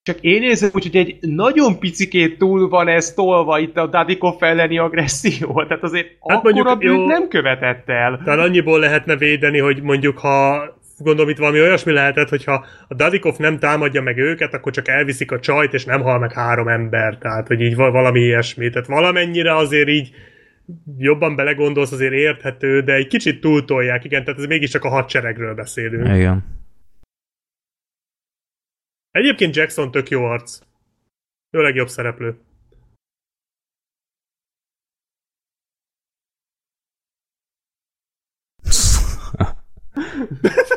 Csak én érzem úgy, hogy egy nagyon picikét túl van ez tolva itt a Dadikov elleni agresszió. Tehát azért Hát akkora bűnt nem követett el. Talán annyiból lehetne védeni, hogy mondjuk ha gondolom itt valami olyasmi lehetett, hogyha a Dadikov nem támadja meg őket, akkor csak elviszik a csajt, és nem hal meg három ember. Tehát, hogy így val- valami ilyesmi. Tehát valamennyire azért így jobban belegondolsz, azért érthető, de egy kicsit túltolják, igen, tehát ez mégiscsak a hadseregről beszélünk. Igen. Egyébként Jackson tök jó arc. Ő a legjobb szereplő.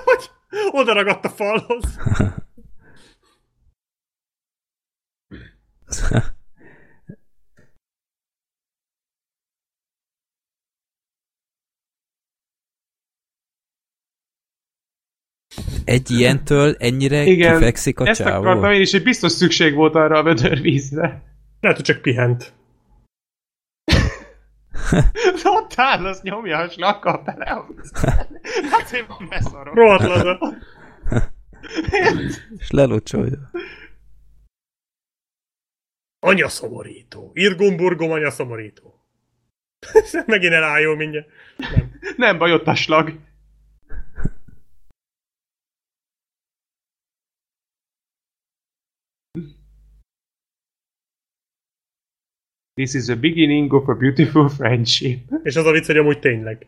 hogy [laughs] oda ragadt a falhoz. [laughs] Egy ilyentől ennyire Igen, kifekszik a Ezt csávó. akartam én is, hogy biztos szükség volt arra a vödörvízre. Lehet, hogy csak pihent. De [laughs] ott áll, az nyomja a slakkal bele. Hát én beszarom. Rohadt laza. [laughs] És lelocsolja. Anya szomorító. Irgumburgum anya szomorító. [laughs] Megint elájul mindjárt. Nem. Nem baj, ott a slag. This is the beginning of a beautiful friendship. [laughs] És az a vicc, hogy amúgy tényleg.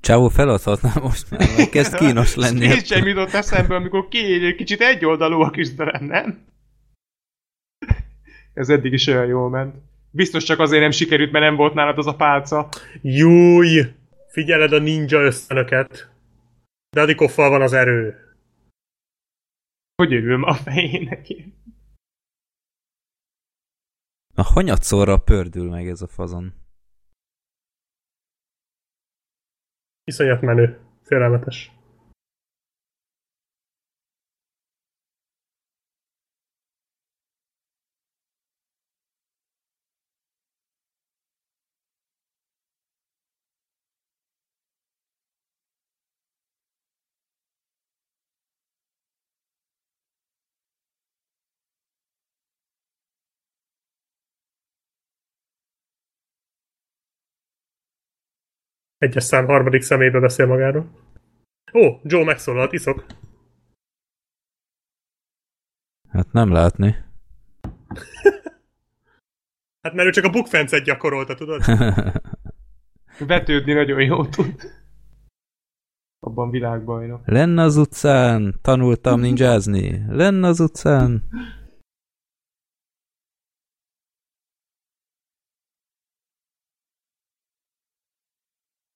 Csávó feladhatná most már, mert kezd kínos lenni. Ez sem jutott eszembe, amikor ki egy kicsit egyoldalú a küzdelem, nem? Ez eddig is olyan jól ment. Biztos csak azért nem sikerült, mert nem volt nálad az a pálca. Júj! Figyeled a ninja ösztönöket. Dadikoffal van az erő. Hogy örül ma a fejének én? A hanyatszorra pördül meg ez a fazon. Iszonyat menő. Félelmetes. Egyes szám harmadik szemébe beszél magáról. Ó, Joe megszólalt, iszok. Hát nem látni. [laughs] Hát mert ő csak a bukfencet gyakorolta, tudod? [laughs] Vetődni nagyon jó tud. Abban világbajnok. Lenne az utcán, tanultam ninjázni. Lenne az utcán.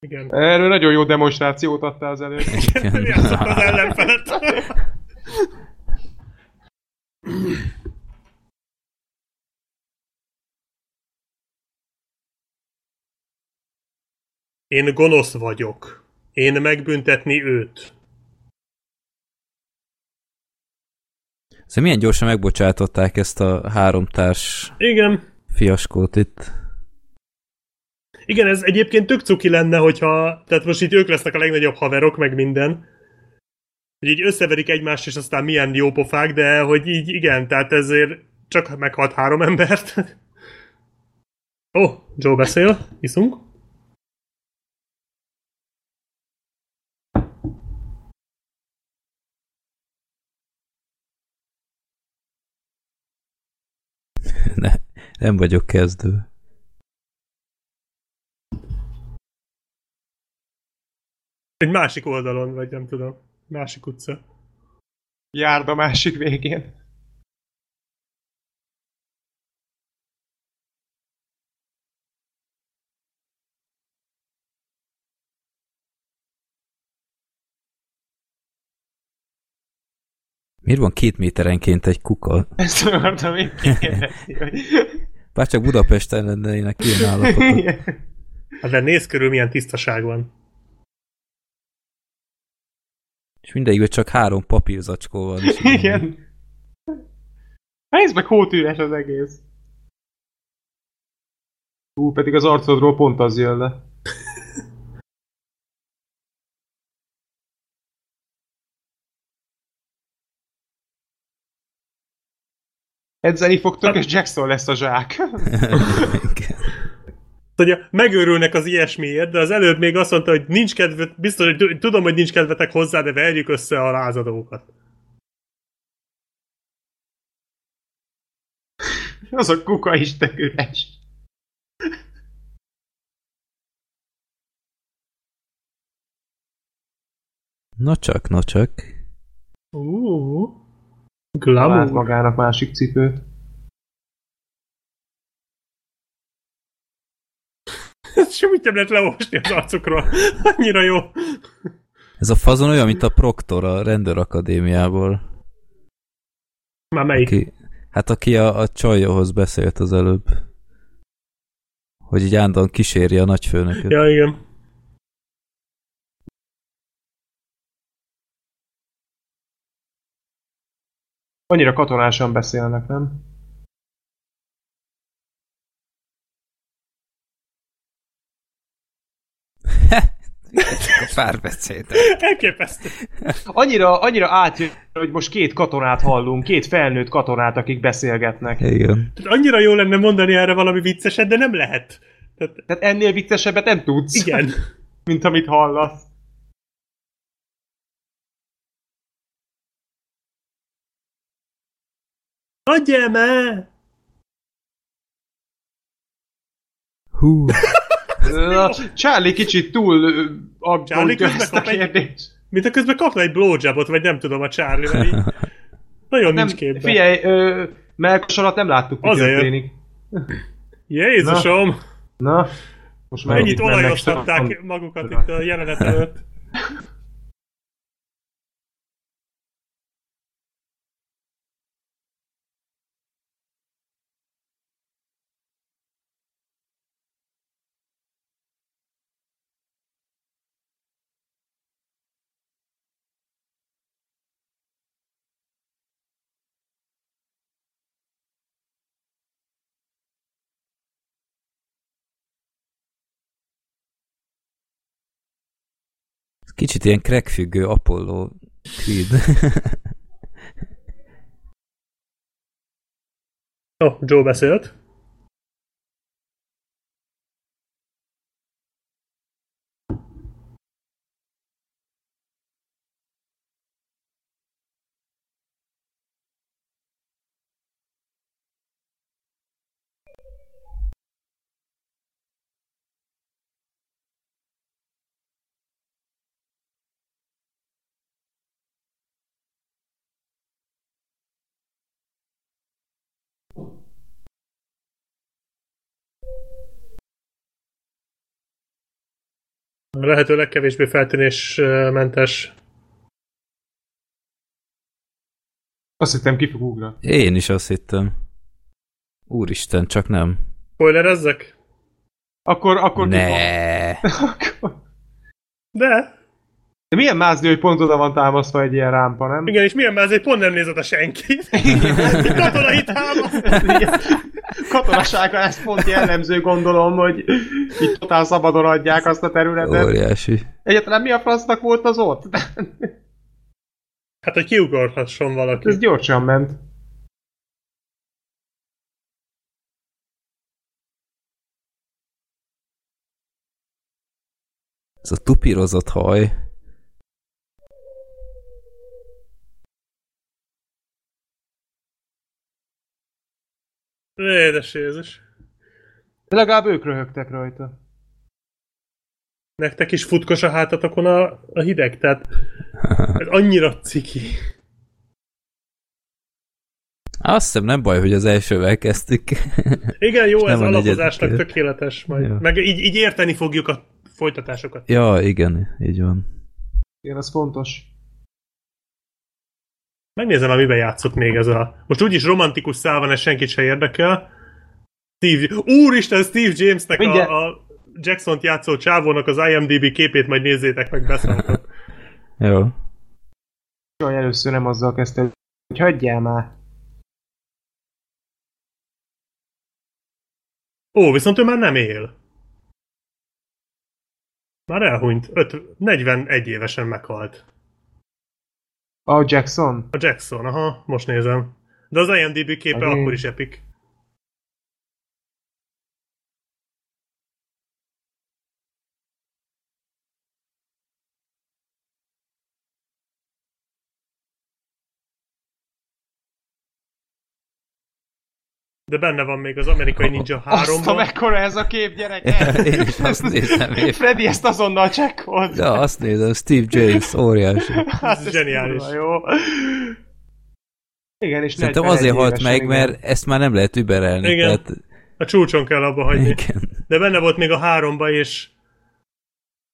Igen. Erről nagyon jó demonstrációt adtál az előtt. Igen. [laughs] Játszott az ellenfelet. Én gonosz vagyok. Én megbüntetni őt. Szóval milyen gyorsan megbocsátották ezt a három társ Igen. fiaskót itt. Igen, ez egyébként tök cuki lenne, hogyha, tehát most itt ők lesznek a legnagyobb haverok, meg minden. Hogy így összeverik egymást, és aztán milyen jó pofák, de hogy így igen, tehát ezért csak meghalt három embert. Ó, oh, Joe beszél, iszunk. Ne, nem vagyok kezdő. Egy másik oldalon, vagy nem tudom. Másik utca. Járd a másik végén. Miért van két méterenként egy kuka? Ezt akartam én kérdezni, hogy... Bár csak Budapesten lennének ilyen [laughs] állapotok. Hát de nézd körül, milyen tisztaság van. És mindegyikben csak három papírzacskó van. [laughs] Igen. Nézd meg, hótűres az egész. Ú, pedig az arcodról pont az jön le. Edzeni fogtok, és Jackson lesz a zsák. [laughs] Igen. Hogy megőrülnek az ilyesmiért, de az előbb még azt mondta, hogy nincs kedvet, biztos, hogy tudom, hogy nincs kedvetek hozzá, de verjük össze a lázadókat. az a kuka is tök üres. No csak, no csak. Uh, Talált glamour. magának másik cipőt. Semmit nem lehet leolvasni az arcukról. [laughs] Annyira jó. Ez a fazon olyan, mint a Proktor a rendőrakadémiából. Már melyik? Aki, hát aki a, a csajóhoz beszélt az előbb. Hogy így állandóan kíséri a nagyfőnököt. Ja, igen. Annyira katonásan beszélnek, nem? Párbeszéd. Elképesztő. Annyira, annyira átjön, hogy most két katonát hallunk, két felnőtt katonát, akik beszélgetnek. Igen. Tehát annyira jó lenne mondani erre valami vicceset, de nem lehet. Tehát, Tehát ennél viccesebbet nem tudsz. igen. [laughs] Mint amit hallasz. Adjál már! Hú. Na, Charlie kicsit túl aggódja ezt a kérdést. Mint a közben kapna egy blowjobot, vagy nem tudom, a Charlie, mert így [laughs] nagyon Nem, nincs képben. figyelj, ö, melkos alatt nem láttuk, mi Azért. történik. Jézusom! Na, most már mennek olajoztatták magukat itt a jelenet előtt. [laughs] Kicsit ilyen crackfüggő Apollo Creed. Ó, oh, Joe beszélt. Lehető legkevésbé feltűnésmentes. Azt hittem ki fog ugrani. Én is azt hittem. Úristen, csak nem. Spoilerezzek? Akkor, akkor Ne. [laughs] Akkor- De. De milyen mázli, hogy pont oda van támasztva egy ilyen rámpa, nem? Igen, és milyen már azért pont nem nézett a senki. [laughs] Katonai támaszt. Katonaságra ez pont jellemző, gondolom, hogy itt totál szabadon adják azt a területet. Óriási. Egyáltalán mi a francnak volt az ott? Hát, hogy kiugorhasson valaki. Ez gyorsan ment. Ez a tupírozott haj. Édes Jézus. De legalább ők röhögtek rajta. Nektek is futkos a hátatokon a, a hideg, tehát [laughs] ez annyira ciki. Azt hiszem nem baj, hogy az elsővel kezdtük. [laughs] Igen, jó, ez alapozásnak negyedik. tökéletes. Majd. Ja. Meg így, így érteni fogjuk a folytatásokat. ja, igen, így van. Igen, az fontos. Megnézem, amiben játszott még ez a... Most úgyis romantikus szál van, ez senkit se érdekel. Steve... Úristen, Steve Jamesnek Mindjárt. a, a Jackson-t játszó csávónak az IMDb képét majd nézzétek meg, beszálltok. Jó. Soha először nem azzal kezdte, hogy hagyjál már. Ó, viszont ő már nem él. Már elhunyt. Öt, 41 évesen meghalt. A Jackson? A Jackson, aha, most nézem. De az IMDb képe Agé. akkor is epik. De benne van még az amerikai Ninja [laughs] Azt a 3-ban. mekkora ez a kép, gyerek! [laughs] Én is azt nézem épp. Freddy ezt azonnal csekkolt. Ja, azt nézem, Steve James, óriási. [laughs] Hát ez zseniális. Jó. Igen, és Szerintem 41 azért halt meg, igen. mert ezt már nem lehet überelni. Igen. Tehát, A csúcson kell abba hagyni. igen. De benne volt még a háromba, és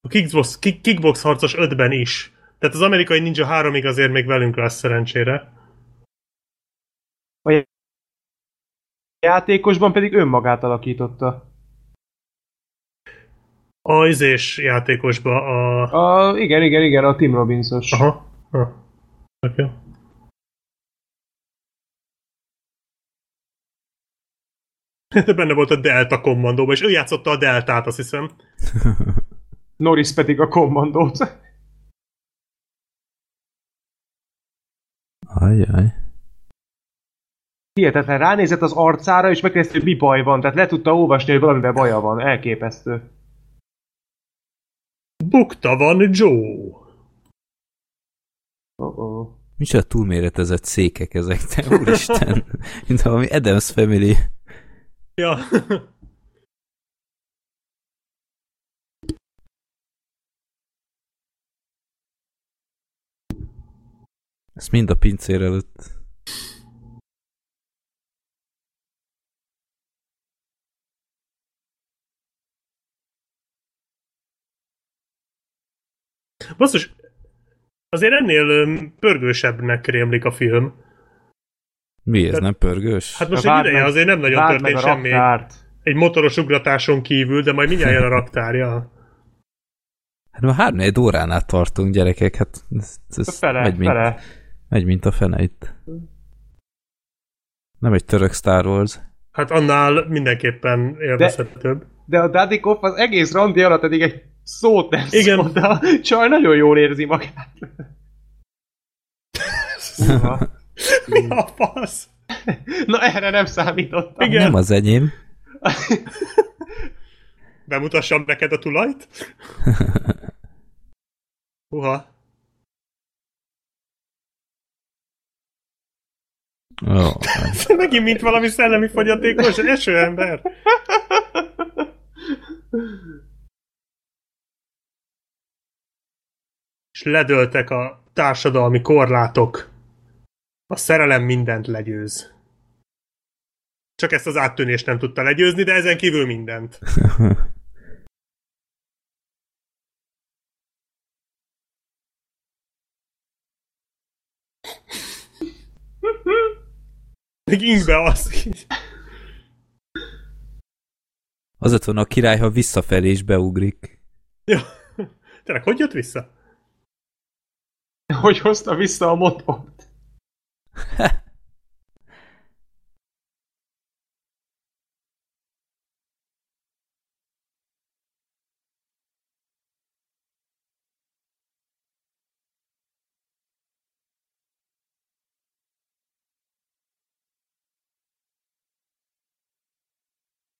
a kickbox, kick, kickbox harcos ötben is. Tehát az amerikai Ninja 3-ig azért még velünk lesz szerencsére. A játékosban pedig önmagát alakította. A izés játékosba a... A, igen, igen, igen, a Tim Robbinsos. Aha. Ha. Okay. [laughs] De benne volt a Delta kommandóban, és ő játszotta a Deltát, azt hiszem. [laughs] Norris pedig a kommandót. Ajjaj. Hihetetlen, ránézett az arcára, és megkérdezte, hogy mi baj van. Tehát le tudta olvasni, hogy valamiben baja van. Elképesztő. Bukta van Joe. Oh-oh. Micsoda túlméretezett székek ezek, te úristen. [laughs] Mint valami Adams Family. Ja. Ez mind a pincér előtt. Basszus, azért ennél pörgősebbnek rémlik a film. Mi ez, Tehát- nem pörgős? Hát most Várd egy ideje meg- azért nem nagyon történt a semmi. Egy motoros ugratáson kívül, de majd mindjárt jön a raktárja. Hát már három órán át tartunk, gyerekek, hát ez, ez A fele, megy, mint, fele. megy, mint a fene itt. Nem egy török Star Wars. Hát annál mindenképpen élvezhetőbb. De a Dadikov az egész randi alatt eddig egy szót nem Igen. szólt, de a csaj nagyon jól érzi magát. Kurva. Mi a fasz? Na erre nem számítottam. Igen. Nem az enyém. Bemutassam neked a tulajt? Uha. Oh, Megint mint valami szellemi fogyatékos esőember. és ledöltek a társadalmi korlátok. A szerelem mindent legyőz. Csak ezt az áttűnést nem tudta legyőzni, de ezen kívül mindent. Még ingbe az. Az lett volna a király, ha visszafelé is beugrik. Ja. Tényleg, hogy jött vissza? Hogy hozta vissza a motort?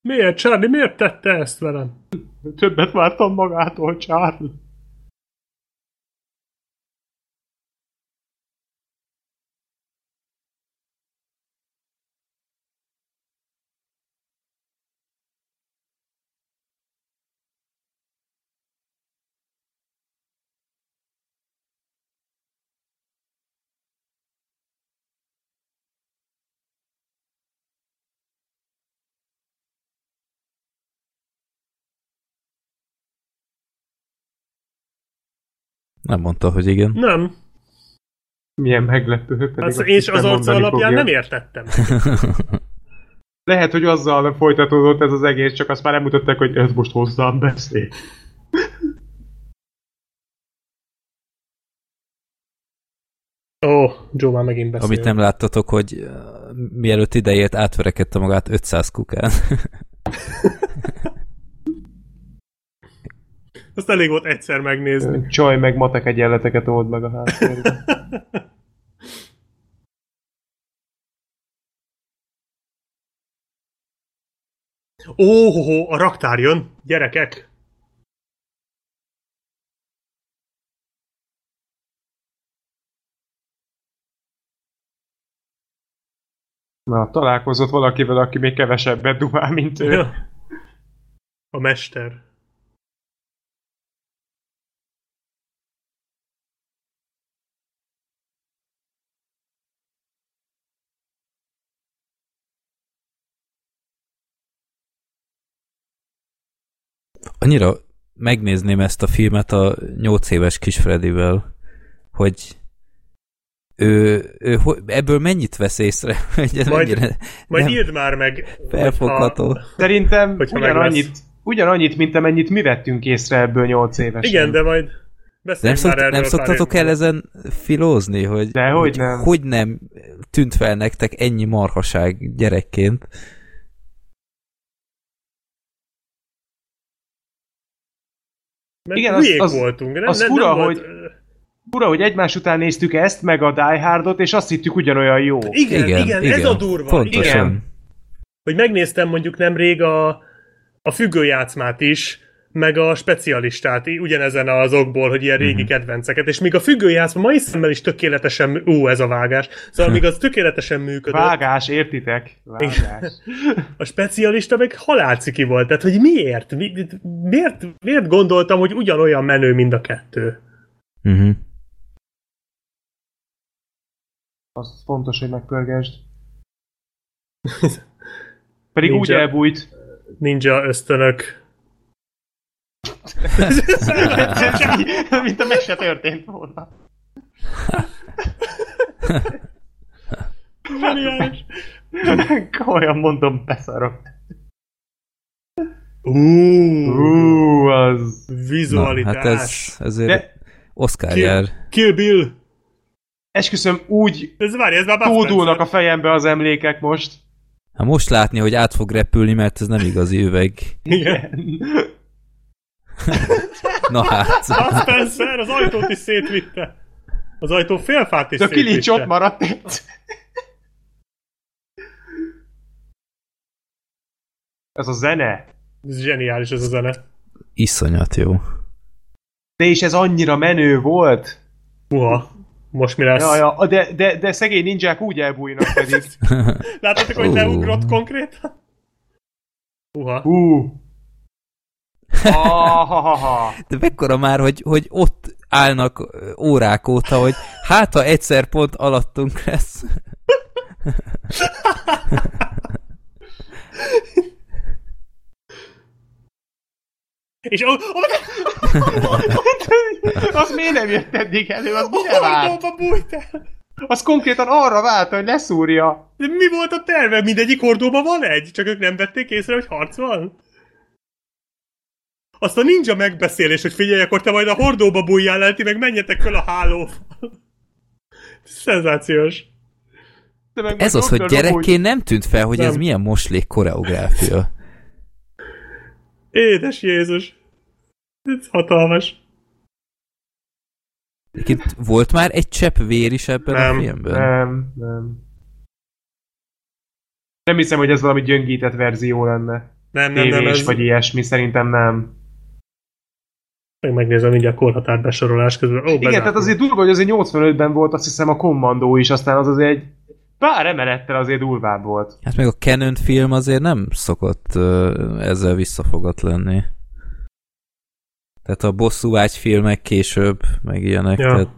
Miért, Charlie, miért tette ezt velem? Többet vártam magától, Charlie. Nem mondta, hogy igen. Nem. Milyen meglepő. Pedig Az, és az arca alapján fogja. nem értettem. [laughs] Lehet, hogy azzal folytatódott ez az egész, csak azt már nem mutatták, hogy ez most hozzám beszél. Ó, oh, Joe már megint beszél. Amit nem láttatok, hogy uh, mielőtt ideért átverekedte magát 500 kukán. [laughs] Azt elég volt egyszer megnézni. Csaj meg matek egyenleteket old meg a háttérben. Ó, ho, ho, a raktár jön. Gyerekek. Na, találkozott valakivel, aki még kevesebbet dumál, mint ő. Ja. A mester. Annyira megnézném ezt a filmet a 8 éves kis Fredivel, hogy ő, ő ebből mennyit vesz észre, [laughs] hogy ez Majd- mennyire Majd írd már meg. felfogható. hogyha- Szerintem Hogyha ugyanannyit, ugyanannyit, mint amennyit mi vettünk észre ebből 8 évesen. Igen, de majd De beszéljünk nem, szokt, nem szoktatok el ezen filózni, hogy, Dehogy hogy, nem. hogy nem tűnt fel nektek ennyi marhaság gyerekként. Mert Igen, az- az- voltunk. Nem, az nem, fura, nem hogy- Volt... Fura, hogy egymás után néztük ezt, meg a Die Hardot, és azt hittük ugyanolyan jó. Igen, igen, igen, ez a durva. Pontosan. Igen. Hogy megnéztem mondjuk nemrég a, a függőjátszmát is, meg a specialistát, ugyanezen az okból, hogy ilyen Mhm. régi kedvenceket, és míg a függőjátszma mai szemmel is tökéletesen, ú, ez a vágás, szóval míg az tökéletesen működött, Vágás, értitek? Vágás. [laughs] a specialista meg halálciki volt, tehát hogy miért? Mi, miért, miért gondoltam, hogy ugyanolyan menő, mint a kettő? Uh-huh. Az fontos, hogy megpörgesd. [laughs] Pedig úgy Ninja. elbújt. Ninja ösztönök. [laughs] mint a meg se történt volna. Zseniális. Komolyan mondom, beszarok. Ú, Ú, az... Na, vizualitás. hát ez ezért De Oscar Kill, jár. Kill Bill. esküszöm, úgy Ez várj, ez már tódulnak a fejembe az emlékek most. Hát most látni, hogy át fog repülni, mert ez nem igazi üveg. Igen. Na hát. Bud Spencer az ajtót is szétvitte. Az ajtó félfát is De a kilincs ott maradt itt. Ez a zene. Ez zseniális ez a zene. Iszonyat jó. De és ez annyira menő volt. Uha. Most mi lesz? Ja, ja, de, de, de szegény ninják úgy elbújnak pedig. [laughs] Láttátok, hogy ne Ó. ugrott konkrétan? Uha. Hú. De mekkora már, hogy, hogy ott állnak órák óta, hogy hát ha egyszer pont alattunk lesz. És ó, ó, [laughs] az miért nem jött eddig elő? Az mire várt? Bújt el. Az konkrétan arra vált, hogy leszúrja. De mi volt a terve? Mindegyik hordóban van egy? Csak ők nem vették észre, hogy harc van? Azt a ninja megbeszélés, hogy figyelj, akkor te majd a hordóba bújjál el, ti meg menjetek fel a hálóval. Szenzációs. De meg Ez az, hogy gyerekként nem tűnt fel, hogy ez Nem. milyen moslék koreográfia. Édes Jézus. Ez hatalmas. Egyébként volt már egy csepp vér is ebben Nem, a filmben? Nem, nem. Nem hiszem, hogy ez valami gyöngített verzió lenne. Nem, nem, nem, ez... vagy ilyesmi, szerintem nem. Meg megnézem mindjárt korhatár besorolás közben. Ó, Igen, tehát azért durva, hogy azért 85-ben volt azt hiszem a kommandó is, aztán az azért egy pár emelettel azért durvább volt. Hát meg a Canon film azért nem szokott uh, ezzel visszafogott lenni. Tehát a bosszúvágy filmek később, meg ilyenek. Ja. Tehát,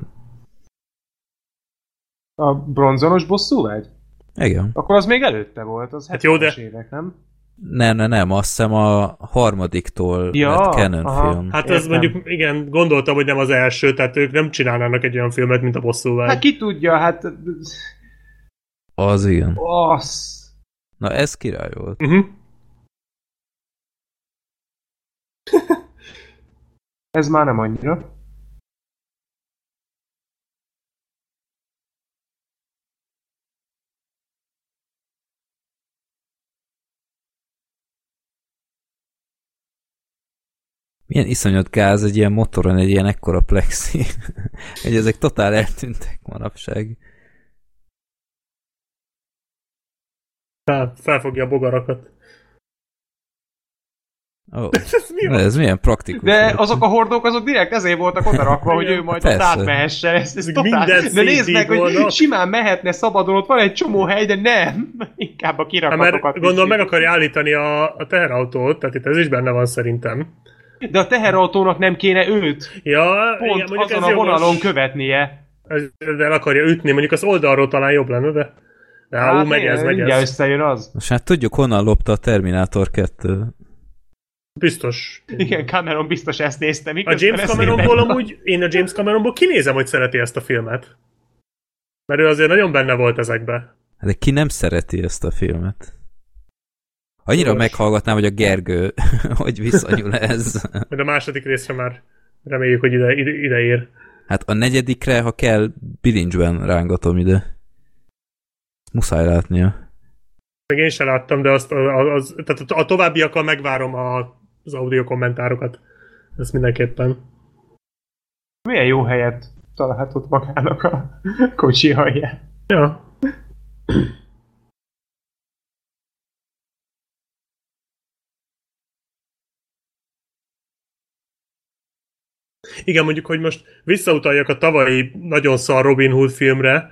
A bronzonos bosszú vagy? igen. Akkor az még előtte volt, az Hát jó, de- 70-es évek, nem? Nem, nem, nem, azt hiszem a harmadiktól Ja, lett Canon aha. film. Hát ez mondjuk, igen, gondoltam, hogy nem az első, tehát ők nem csinálnának egy olyan filmet, mint a bosszúvágy. Hát ki tudja, hát... Az igen. Az... Na ez király volt. Uh-huh. [laughs] Ez már nem annyira. Milyen iszonyat gáz egy ilyen motoron, egy ilyen ekkora plexi. [laughs] hogy ezek totál eltűntek manapság. Fel, felfogja a bogarakat. Oh. [laughs] Ez mi De ez milyen praktikus. De volt. azok a hordók azok direkt ezért voltak odarakva, hogy ő majd ott Persze. átmehessen. Ez, ez Ezek totál... De nézd meg, hogy simán mehetne szabadon, ott van egy csomó hely, de nem. [laughs] Inkább a Hát kirakatokat. mert gondolom meg akarja állítani a, a teherautót, tehát itt ez is benne van szerintem. De a teherautónak nem kéne őt Ja, pont igen, azon a vonalon jogos. követnie. Ez- De el akarja ütni, mondjuk az oldalról talán jobb lenne, de... De hát, ú, megy ez, megy ez. összejön az. Most hát tudjuk, honnan lopta a Terminátor 2. Biztos. Igen, Cameron biztos ezt nézte. A James Cameronból amúgy, én a James Cameronból kinézem, hogy szereti ezt a filmet. Mert ő azért nagyon benne volt ezekbe. De ki nem szereti ezt a filmet? Annyira Jogos. meghallgatnám, hogy a Gergő, [laughs] hogy viszonyul ez. Majd a második részre már reméljük, hogy ide, ide, ide ér. Hát a negyedikre, ha kell, bilincsben rángatom ide. Muszáj látnia. Meg én sem láttam, de azt, az, az, tehát a továbbiakkal megvárom a, az audio kommentárokat. Ezt mindenképpen. Milyen jó helyet találhatott magának a kocsi alján. Ja. Igen, mondjuk, hogy most visszautaljak a tavalyi nagyon szar Robin Hood filmre,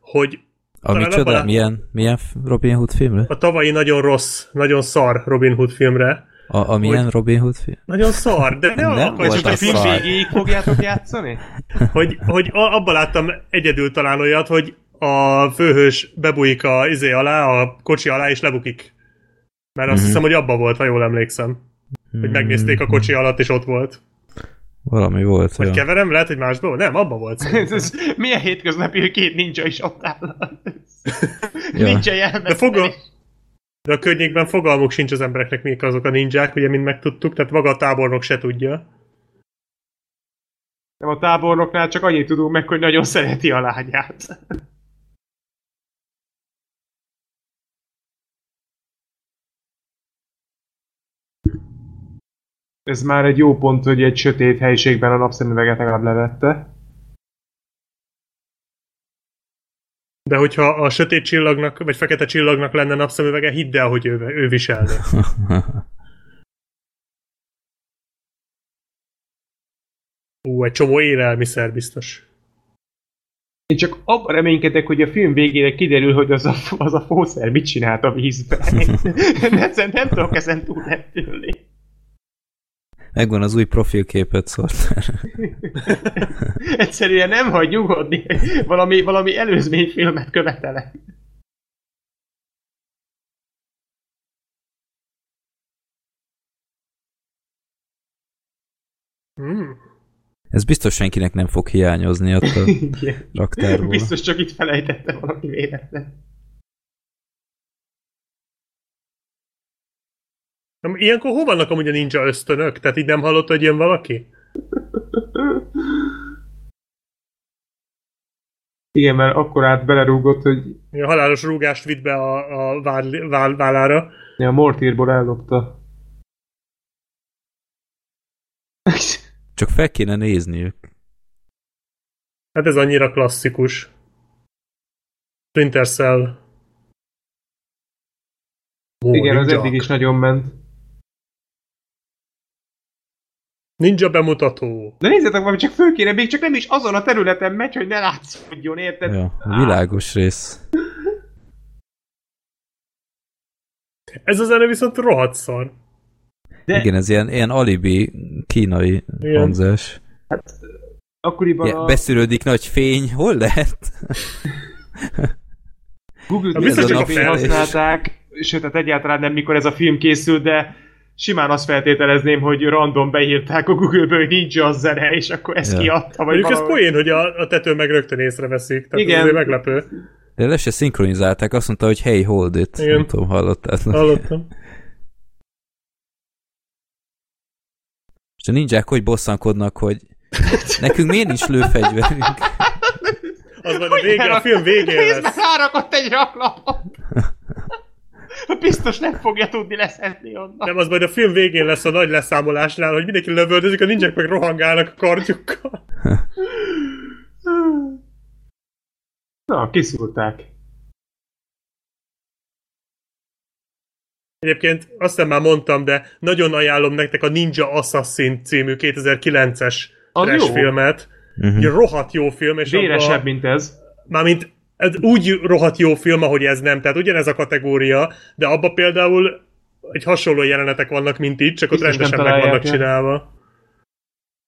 hogy A micsoda? abban Milyen, milyen Robin Hood filmre? a tavalyi nagyon rossz, nagyon szar Robin Hood filmre, A, a milyen Robin Hood film? nagyon szar, de [laughs] ne Nem volt És a film végéig fogjátok játszani? hogy, hogy abban láttam egyedül talán olyat, hogy a főhős bebújik a izé alá, a kocsi alá, és lebukik. Mert azt Mhm. hiszem, hogy abba volt, ha jól emlékszem. Hogy megnézték a kocsi alatt, és ott volt. Valami volt, Vagy ja. keverem? Lehet, hogy másból? Nem, abba volt. [laughs] Ez, milyen hétköznapi, hogy két ninja is ott áll. [laughs] Ja. Ninja De fogal... De a környékben fogalmuk sincs az embereknek, mik azok a ninják, ugye mind megtudtuk, tehát maga a tábornok se tudja. Nem a tábornoknál csak annyit tudunk meg, hogy nagyon szereti a lányát. Ez már egy jó pont, hogy egy sötét helyiségben a napszemüveget legalább levette. De hogyha a sötét csillagnak, vagy fekete csillagnak lenne napszemüvege, hidd el, hogy ő, ő viselné. [laughs] Ú, egy csomó élelmiszer biztos. Én csak abban reménykedek, hogy a film végére kiderül, hogy az a, az a fószer mit csinált a vízben. [laughs] nem, nem tudok ezen túl repülni. Megvan az új profilképet, Szortár. [laughs] Egyszerűen nem hagy nyugodni. Valami, valami előzményfilmet követelek. Hmm. Ez biztos senkinek nem fog hiányozni ott a [laughs] raktárból. Biztos csak itt felejtette valaki véletlen. Nem, Ilyenkor hol vannak amúgy a ninja ösztönök? Tehát így nem hallott, hogy jön valaki? Igen, mert akkor át belerúgott, hogy A halálos rúgást vitt be a, a váll, váll, vállára. a mortírból ellopta. Csak fel kéne nézniük. Hát ez annyira klasszikus. Splinter Cell. Ó, Igen, az eddig is nagyon ment. Ninja bemutató. De nézzétek, valami csak föl kéne, még csak nem is azon a területen megy, hogy ne látszódjon, érted? Ja, a világos rész. Ez a zene viszont rohadt szar. De Igen, ez ilyen, ilyen alibi kínai Igen. hangzás. akkoriban Ja, a beszűrődik nagy fény. Hol lehet? Google Hát biztos csak a Translate felelés. használták, sőt, hát egyáltalán nem, mikor ez a film készült, de simán azt feltételezném, hogy random beírták a Google-ből, hogy nincs az zene, és akkor ezt Ja. kiadta, vagy Mondjuk ez valahogy. poén, hogy a, a tetőn meg rögtön észreveszik. Tehát Igen. Ez meglepő. De le se szinkronizálták, azt mondta, hogy hey, hold it. Igen. Nem tudom, hallottál. Hallottam. És a ninják hogy bosszankodnak, hogy nekünk miért nincs lőfegyverünk? Az majd a vége, a film végén Nézd lesz. rárakott egy raklapot! [laughs] Biztos nem fogja tudni leszedni onnan. Nem, az majd a film végén lesz a nagy leszámolásnál, hogy mindenki lövöldözik, a ninják meg rohangálnak a kardjukkal. [laughs] Na, kiszúrták. Egyébként azt nem már mondtam, de nagyon ajánlom nektek a Ninja Assassin című 2009-es Az trash jó. filmet. Mhm. Egy rohadt jó film, és Véresebb, abba, mint ez. mármint ez úgy rohadt jó film, ahogy ez nem, tehát ugyanez a kategória, de abba például egy hasonló jelenetek vannak, mint itt, csak ott Biztos nem rendesen meg vannak csinálva.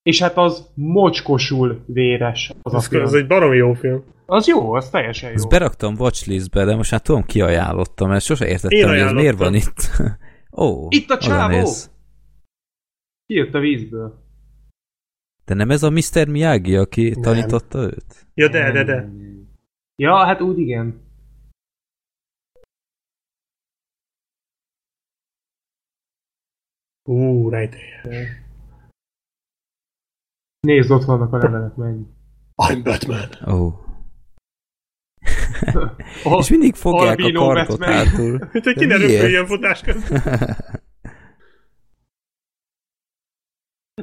És hát az mocskosul véres. Az, a Ez, film. ez egy baromi jó film. az jó, az teljesen jó. Ezt beraktam watchlistbe, de most már tudom, ki ajánlottam, mert sose Én értettem, hogy ez miért van itt. [laughs] Ó, Itt a csávó! néz. Kijött a vízből. De nem ez a Mr. Miyagi, aki tanította őt? Ja, de, de, de. Ja, hát úgy igen. Ú, rejtély. Nézd, ott vannak a levelek, menj. I'm Batman. Ó. Oh, [laughs] És mindig fogják a kardot Batman. hátul. [laughs] Mint hogy ki ne röpüljön futás közben.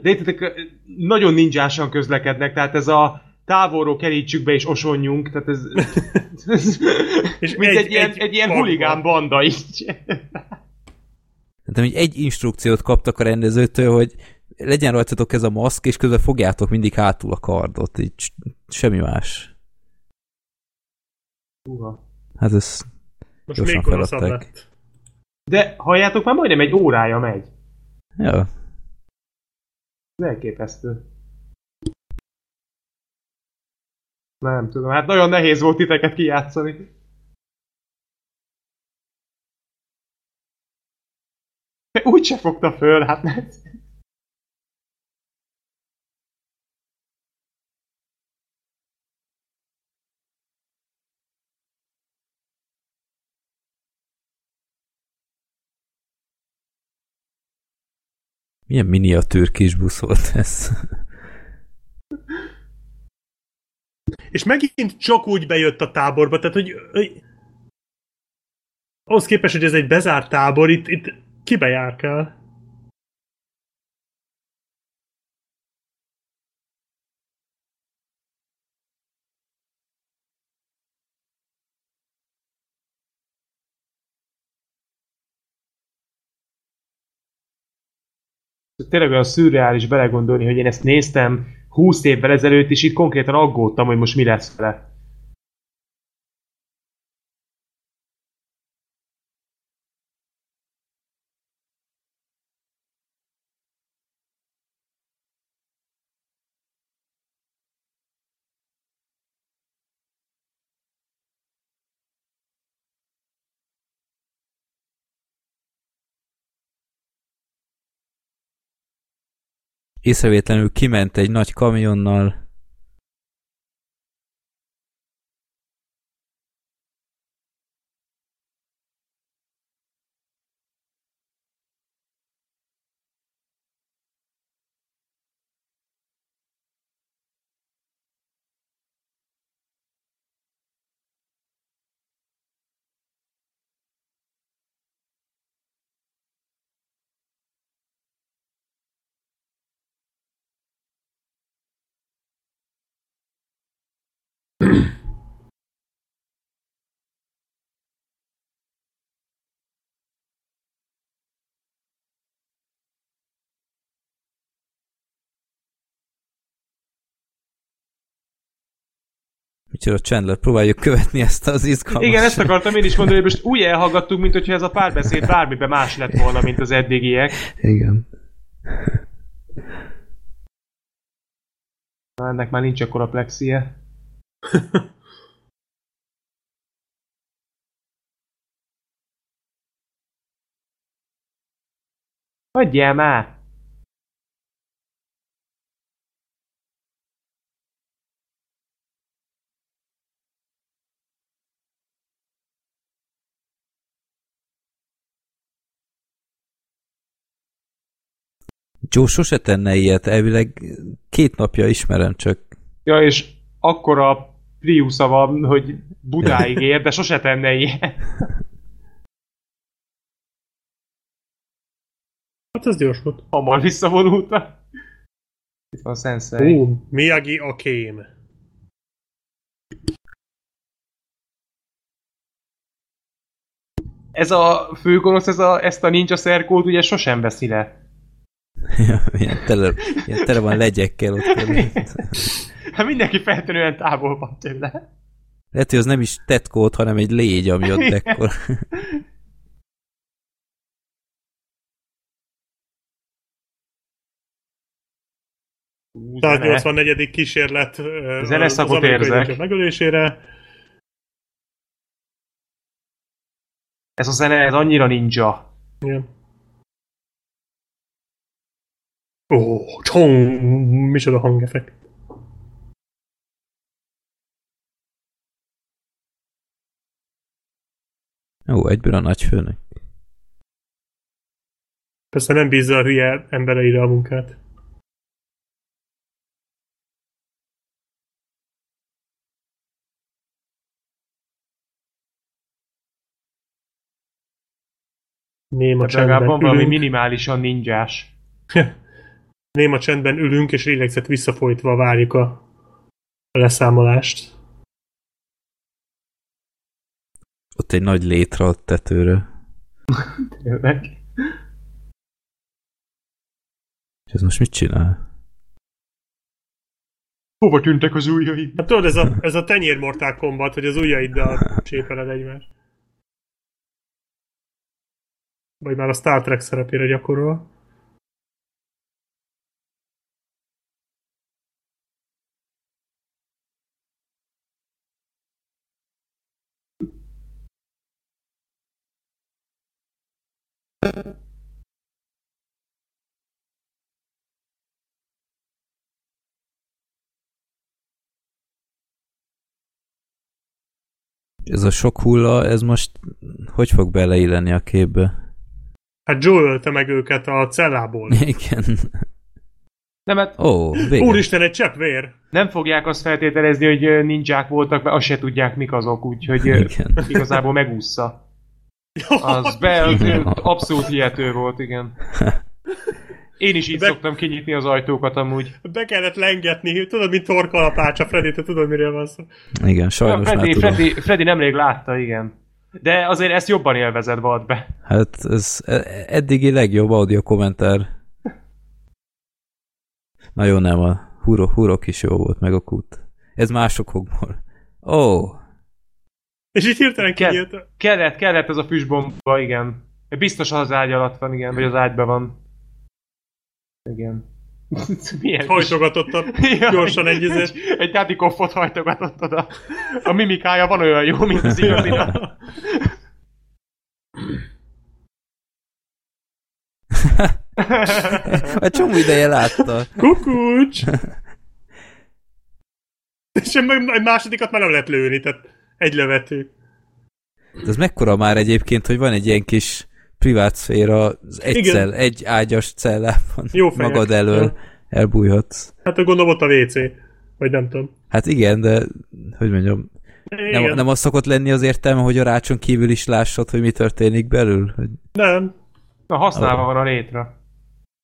De értitek, nagyon ninjásan közlekednek, tehát ez a távolról kerítsük be és osonjunk, tehát ez, ez [laughs] És mint egy, egy- ilyen, egy egy ilyen huligán banda így. De hogy egy instrukciót kaptak a rendezőtől, hogy legyen rajtatok ez a maszk, és közben fogjátok mindig hátul a kardot, így semmi más. Uha. Hát ez Most Gyorsan feladták. lett. De halljátok, már majdnem egy órája megy. Ja, Ez elképesztő. Nem tudom, hát nagyon nehéz volt titeket kijátszani. Úgy se fogta föl, hát nem. milyen miniatűr kis busz volt ez. És megint csak úgy bejött a táborba, tehát hogy, hogy ahhoz képest, hogy ez egy bezárt tábor, itt, itt kibe járkál? Tényleg olyan szürreális belegondolni, hogy én ezt néztem 20 évvel ezelőtt, és itt konkrétan aggódtam, hogy most mi lesz vele. Észrevétlenül kiment egy nagy kamionnal, Úgyhogy a Chandler próbáljuk követni ezt az izgalmas... Igen, ezt akartam én is mondani, hogy most úgy elhallgattuk, mint hogyha ez a párbeszéd bármiben más lett volna, mint az eddigiek. Igen. Na, ennek már nincs akkora plexie. Hagyjál már! Joe sose tenne ilyet, elvileg két napja ismerem csak. Ja, és akkora Priusza van, hogy Budáig ér, de sose tenne ilyet. Hát ez gyors volt. Hamar visszavonulta. Itt van Sensei. Ú, Miyagi a kém. Ez a főgonosz, ez a, ezt a ninja szerkót ugye sosem veszi le. [laughs] Ilyen, tele, ilyen tele van legyekkel ott. [laughs] Hát mindenki feltűnően távol van tőle. Lehet, hogy az nem is tetkót, hanem egy légy, ami ott Igen. ekkor. [laughs] Ú, zene. 184. kísérlet Zeneszakot érzek. megölésére. Ez a zene, ez annyira ninja. Igen. Ó, csong, micsoda hangeffekt. Ó, egyből a nagyfőnök. Persze nem bízza a hülye embereire a munkát. Néma csendben valami minimálisan ninjás. [laughs] Néma csendben ülünk, és lélegzet visszafolytva várjuk a, a leszámolást. Ott egy nagy létre a tetőre. Tényleg. És ez most mit csinál? Hova tűntek az ujjai? Hát tudod, ez a, ez a tenyér Mortal Kombat, hogy az ujjaiddal [laughs] csépeled egymást. Vagy már a Star Trek szerepére gyakorol. Ez a sok hulla, ez most hogy fog beleilleni a képbe? Hát Joe ölte meg őket a cellából. [laughs] Igen. Nem, hát Ó, vége. Úristen, egy csepp vér! nem fogják azt feltételezni, hogy ninják voltak, mert azt se tudják, mik azok, úgyhogy Igen. [laughs] igazából megúszza. [laughs] Az be, az abszolút hihető volt, igen. Én is így Be- szoktam kinyitni az ajtókat amúgy. Be kellett lengetni, tudod, mint torkalapács a Freddy, te tudod, miről van szó. Igen, sajnos már Freddy, tudom. Freddy, Freddy nemrég látta, igen. De azért ezt jobban élvezed, vad be. Hát ez e- eddigi legjobb audio kommentár. Na jó, nem, a huro, hurok is jó volt, meg a kút. Ez másokokból. Ó, És így hirtelen Kell- kinyílt. Kellett, kellett ez a füstbomba, igen. Biztos az ágy alatt van, igen, vagy az ágyban van. Igen. [laughs] Milyen Hajtogatottam [laughs] gyorsan egy izét. Egy, egy Dadikoffot hajtogatott oda. A mimikája van olyan jó, mint az igazinak. [laughs] Egy csomó ideje látta. Kukucs! És egy másodikat már nem lehet lőni, tehát egy lövető. De ez mekkora már egyébként, hogy van egy ilyen kis privát szféra, az egy, Igen. cell, egy ágyas cellában Jó fejek. magad elől ja. elbújhatsz. Hát gondolom ott a WC, vagy nem tudom. Hát igen, de hogy mondjam, nem, nem az szokott lenni az értelme, hogy a rácson kívül is lássad, hogy mi történik belül? Hogy... Nem. Na használva van a létre.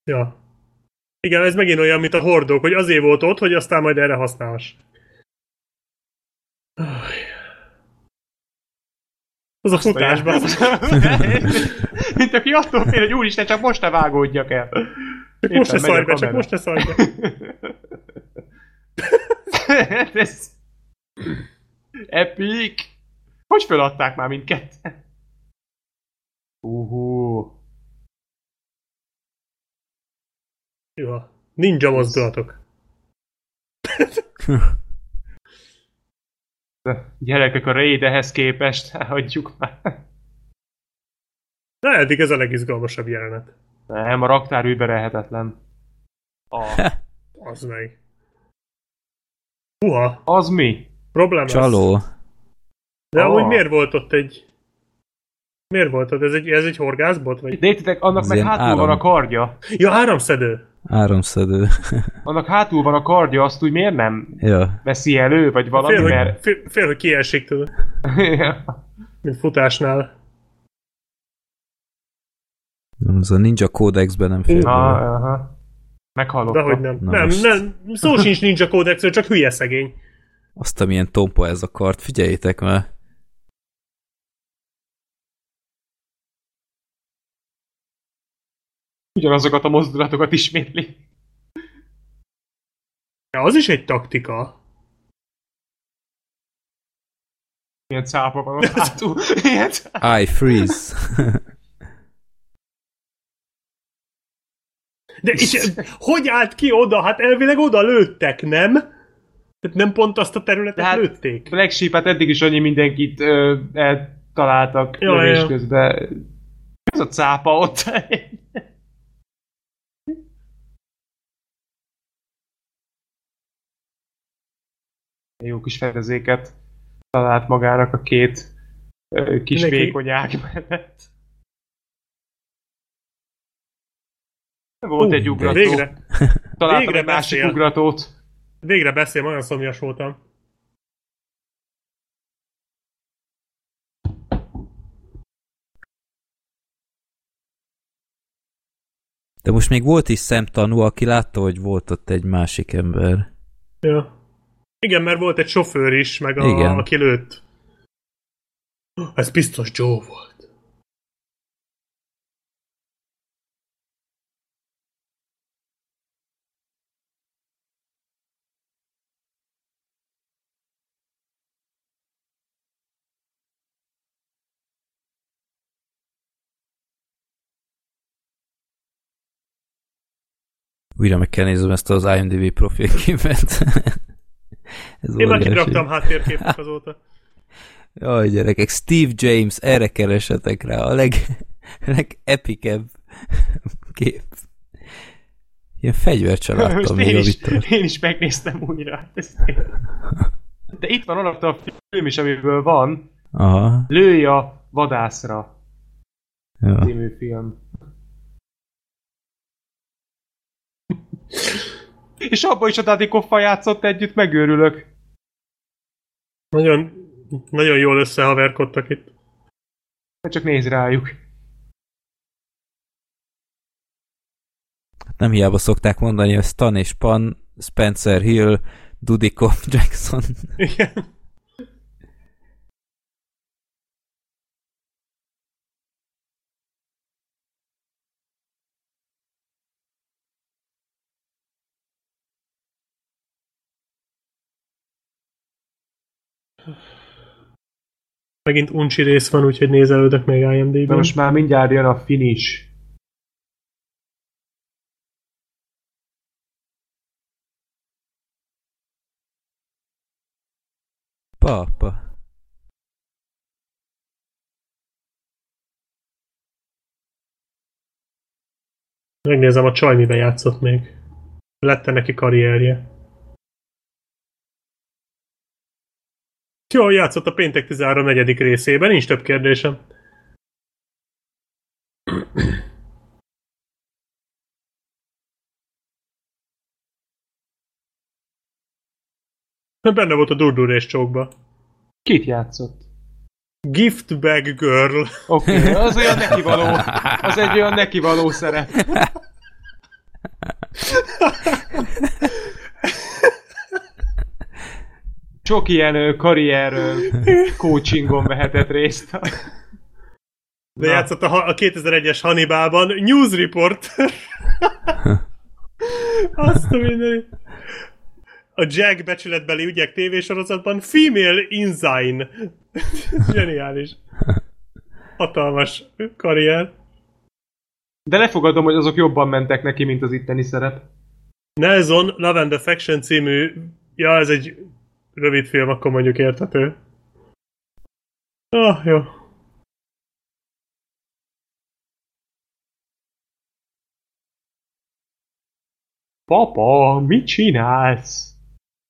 Ja. Igen, ez megint olyan, mint a hordók, hogy azért volt ott, hogy aztán majd erre használhass. Az a futásban. [laughs] mint aki attól fél, hogy úristen, csak most ne vágódjak el. Csak most ne szarj be, csak most ne szarj be. [laughs] ez... Epic! Hogy feladták már mindketten? Uhú. Jó. Ninja mozdulatok. [laughs] Gyerekek, a raid ehhez képest, [laughs] hagyjuk már. Na, eddig ez a legizgalmasabb jelenet. Nem, a raktár überelhetetlen. A... az meg. Uha. Az mi? Problém Csaló. De oh. amúgy miért volt ott egy... Miért volt ott? Ez egy, ez egy horgászbot? Vagy? Néztétek, annak ez meg hátul áram... van a kardja. Ja, áramszedő. Áramszedő. [laughs] annak hátul van a kardja, azt úgy miért nem ja. veszi elő, vagy valami, fél, mert... Hogy, fél, fél, hogy kiesik, tudod. ja. Mint futásnál. Ez a Ninja Codexben nem fél. Ah, aha. Meghallottam. hogy nem. Na nem, most... nem, szó sincs Ninja Codexről, csak hülye szegény. Azt, amilyen tompa ez a kart, figyeljétek már. Ugyanazokat a mozdulatokat ismétli. Ja, az is egy taktika. Milyen cápa van a hátul. I freeze. De és hogy állt ki oda? Hát elvileg oda lőttek, nem? Tehát nem pont azt a területet hát lőtték? Black Sheep, hát eddig is annyi mindenkit ö, eltaláltak ja, lövés ja. közben. Ez a cápa ott. Jó kis fedezéket talált magának a két ö, kis Neki... vékony ág mellett. Volt uh, egy ugrató. Végre. Találtam végre egy másik beszél. ugratót. Végre beszél, olyan szomjas voltam. De most még volt is szemtanú, aki látta, hogy volt ott egy másik ember. Ja. Igen, mert volt egy sofőr is, meg a, Igen. aki lőtt. Ez biztos Joe volt. Újra meg kell nézem ezt az IMDb profilképet. [laughs] Ez Én már kiraktam háttérképet azóta. Jaj, gyerekek, Steve James, erre keresetek rá, a leg, legepikebb kép. Ilyen fegyvercsaládtal még én a én is megnéztem újra. De itt van alatt a film is, amiből van. Aha. Lőj a vadászra. Ja. Című film. És abban is a Dadikoffal játszott együtt, megőrülök. Nagyon, nagyon jól összehaverkodtak itt. Csak néz rájuk. Nem hiába szokták mondani, hogy Stan és Pan, Spencer Hill, Dudikoff, Jackson. Igen. Megint uncsi rész van, úgyhogy nézelődök még IMDb-ben. Most már mindjárt jön a finish. Papa. Megnézem, a csaj miben játszott még. Lette neki karrierje. Jól játszott a péntek 13. negyedik részében, nincs több kérdésem. [clears throat] Benne volt a Durdur és csókba. Kit játszott? Gift Bag Girl. Oké, okay, [laughs] az olyan nekivaló. Az egy olyan nekivaló szerep. [laughs] Sok ilyen karrier coachingon vehetett részt. De Na. játszott a, a 2001-es Hannibalban News Reporter. [laughs] Azt a mindenit a Jack becsületbeli ügyek tévésorozatban Female Inzine. [laughs] Zseniális. Hatalmas karrier. De lefogadom, hogy azok jobban mentek neki, mint az itteni szerep. Nelson Love and Affection című, ja, ez egy rövid film, akkor mondjuk érthető. Ah, jó. Papa, mit csinálsz?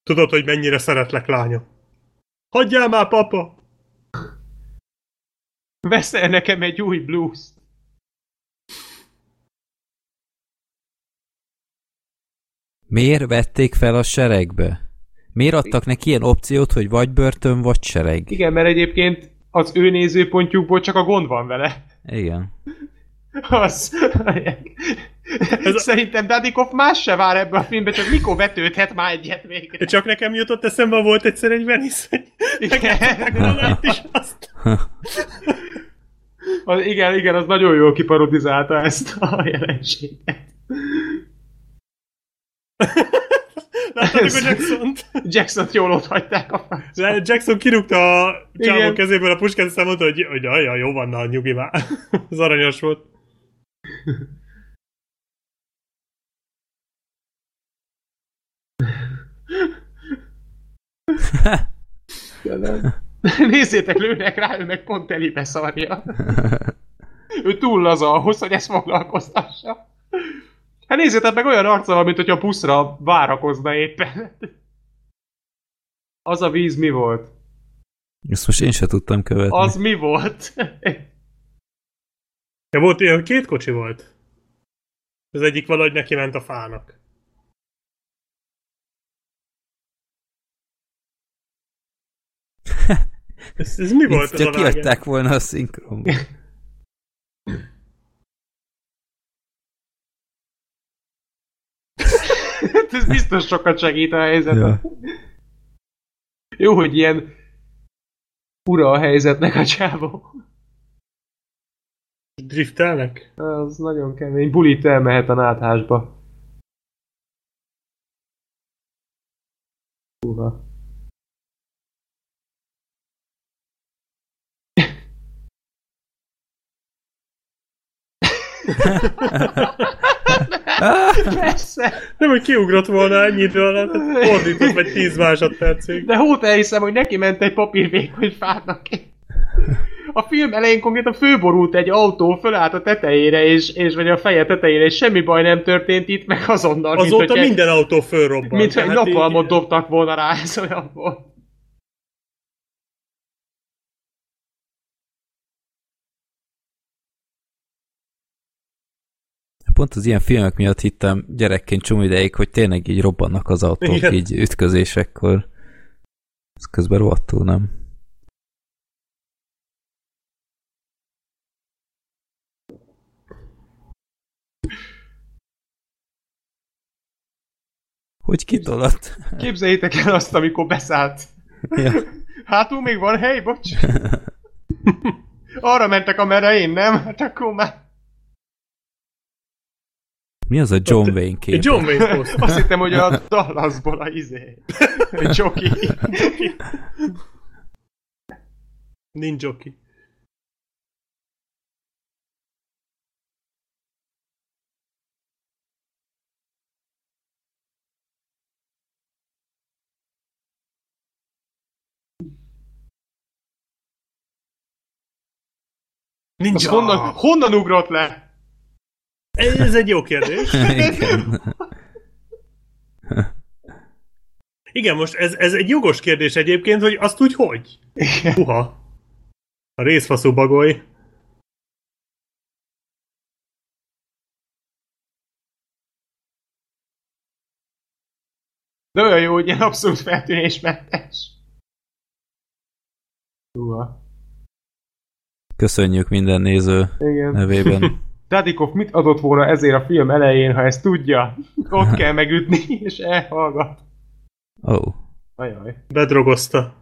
Tudod, hogy mennyire szeretlek, lányom. Hagyjál már, papa! Veszel nekem egy új blues Miért vették fel a seregbe? Miért adtak neki ilyen opciót, hogy vagy börtön, vagy sereg? Igen, mert egyébként az ő nézőpontjukból csak a gond van vele. Igen. Az... Ez a... Szerintem Dadikov más se vár ebbe a filmbe, csak mikor vetődhet már egyet végre. Csak nekem jutott eszembe, volt egyszer egy Venice, hogy igen. is azt. [laughs] az, igen, igen, az nagyon jól kiparodizálta ezt a jelenséget. Láttátok a Jackson-t? Jackson-t jól ott hagyták a francba. Jackson kirúgta a csávó kezéből a puskát, aztán mondta, hogy, hogy jaj, jó van, na, nyugi már. [laughs] Az aranyos volt. [laughs] Nézzétek, lőnek rá, ő meg pont telibe szarja. [laughs] ő túl laza ahhoz, hogy ezt foglalkoztassa. Hát nézzétek meg olyan arca van, mint hogyha a puszra várakozna éppen. Az a víz mi volt? Ezt most én sem tudtam követni. Az mi volt? ja, volt ilyen, két kocsi volt. Az egyik valahogy neki ment a fának. [laughs] ez, ez mi volt az csak a kiadták volna a szinkronba. Ez biztos sokat segít a helyzetet. Ja. Jó, hogy ilyen ura a helyzetnek a csávó. Driftelnek? Az nagyon kemény. Bulit elmehet a náthásba. Uha. [laughs] Persze. Nem, hogy kiugrott volna ennyi idő alatt, fordított vagy 10 másodpercig. De hót elhiszem, hogy neki ment egy papírvékony fának. A film elején konkrétan főborult egy autó, fölállt a tetejére, és, és vagy a feje tetejére, és semmi baj nem történt itt, meg azonnal. Azóta mint, minden autó fölrobbant. Mint hogy napalmot így... dobtak volna rá, ez olyan volt. Pont az ilyen filmek miatt hittem gyerekként csomó ideig, hogy tényleg így robbannak az autók Igen. így ütközésekkor. Ez közben rohadtul, nem? Hogy kitolott? Képzeljétek el azt, amikor beszállt. Ja. [laughs] Hátul még van hely, bocs? [laughs] Arra mentek, amerre én nem, hát akkor már... Mi az a John Wayne kép? John Wayne poszt. Azt hittem, hogy a Dallasból a izé. Joki. Nincs joki. Nincs honnan, honnan ugrott le? Ez egy jó kérdés. [laughs] Igen. Igen, most ez, ez egy jogos kérdés egyébként, hogy azt úgy hogy? Uha. A részfaszú bagoly. De olyan jó, hogy ilyen abszolút feltűnésmentes. Uha. Köszönjük minden néző Igen. nevében. [laughs] Dadikov mit adott volna ezért a film elején, ha ezt tudja? Ott kell megütni, és elhallgat. Ó. Oh. Ajaj. Bedrogozta.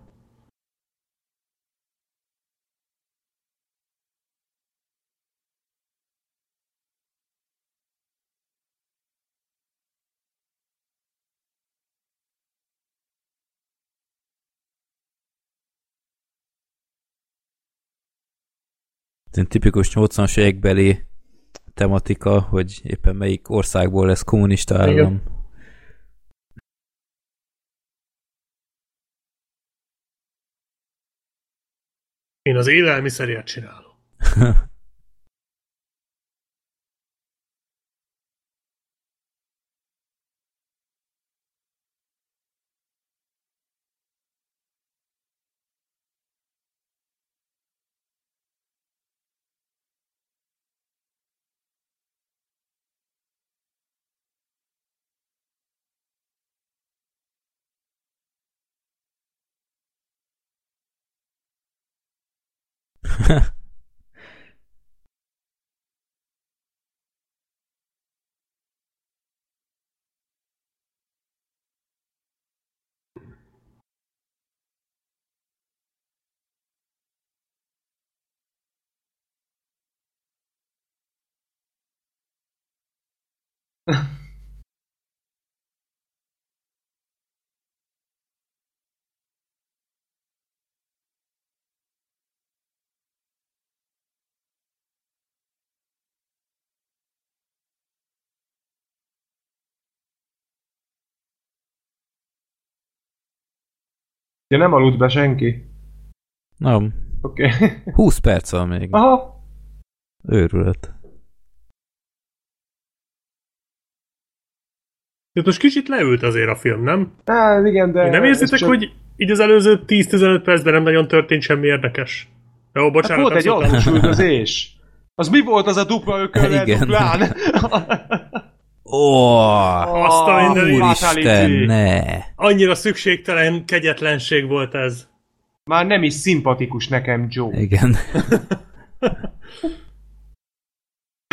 Tipikus 80-as évekbeli tematika, hogy éppen melyik országból lesz kommunista állam. Igen. Én az élelmiszerért csinálom. [laughs] Yeah. [laughs] Ja, nem aludt be senki. Nem. Oké. Okay. 20 perc van még. Aha. Őrület. De most kicsit leült azért a film, nem? Á, igen, de... nem érzitek, csak- hogy így az előző 10-15 percben nem nagyon történt semmi érdekes? Jó, Hát bocsánat, volt nem egy autós üldözés. Az mi volt az a dupla [laughs] Igen. duplán? [laughs] Ó, Azt a mindenit. úristen, ne! Annyira szükségtelen kegyetlenség volt ez. Már nem is szimpatikus nekem Joe. Igen.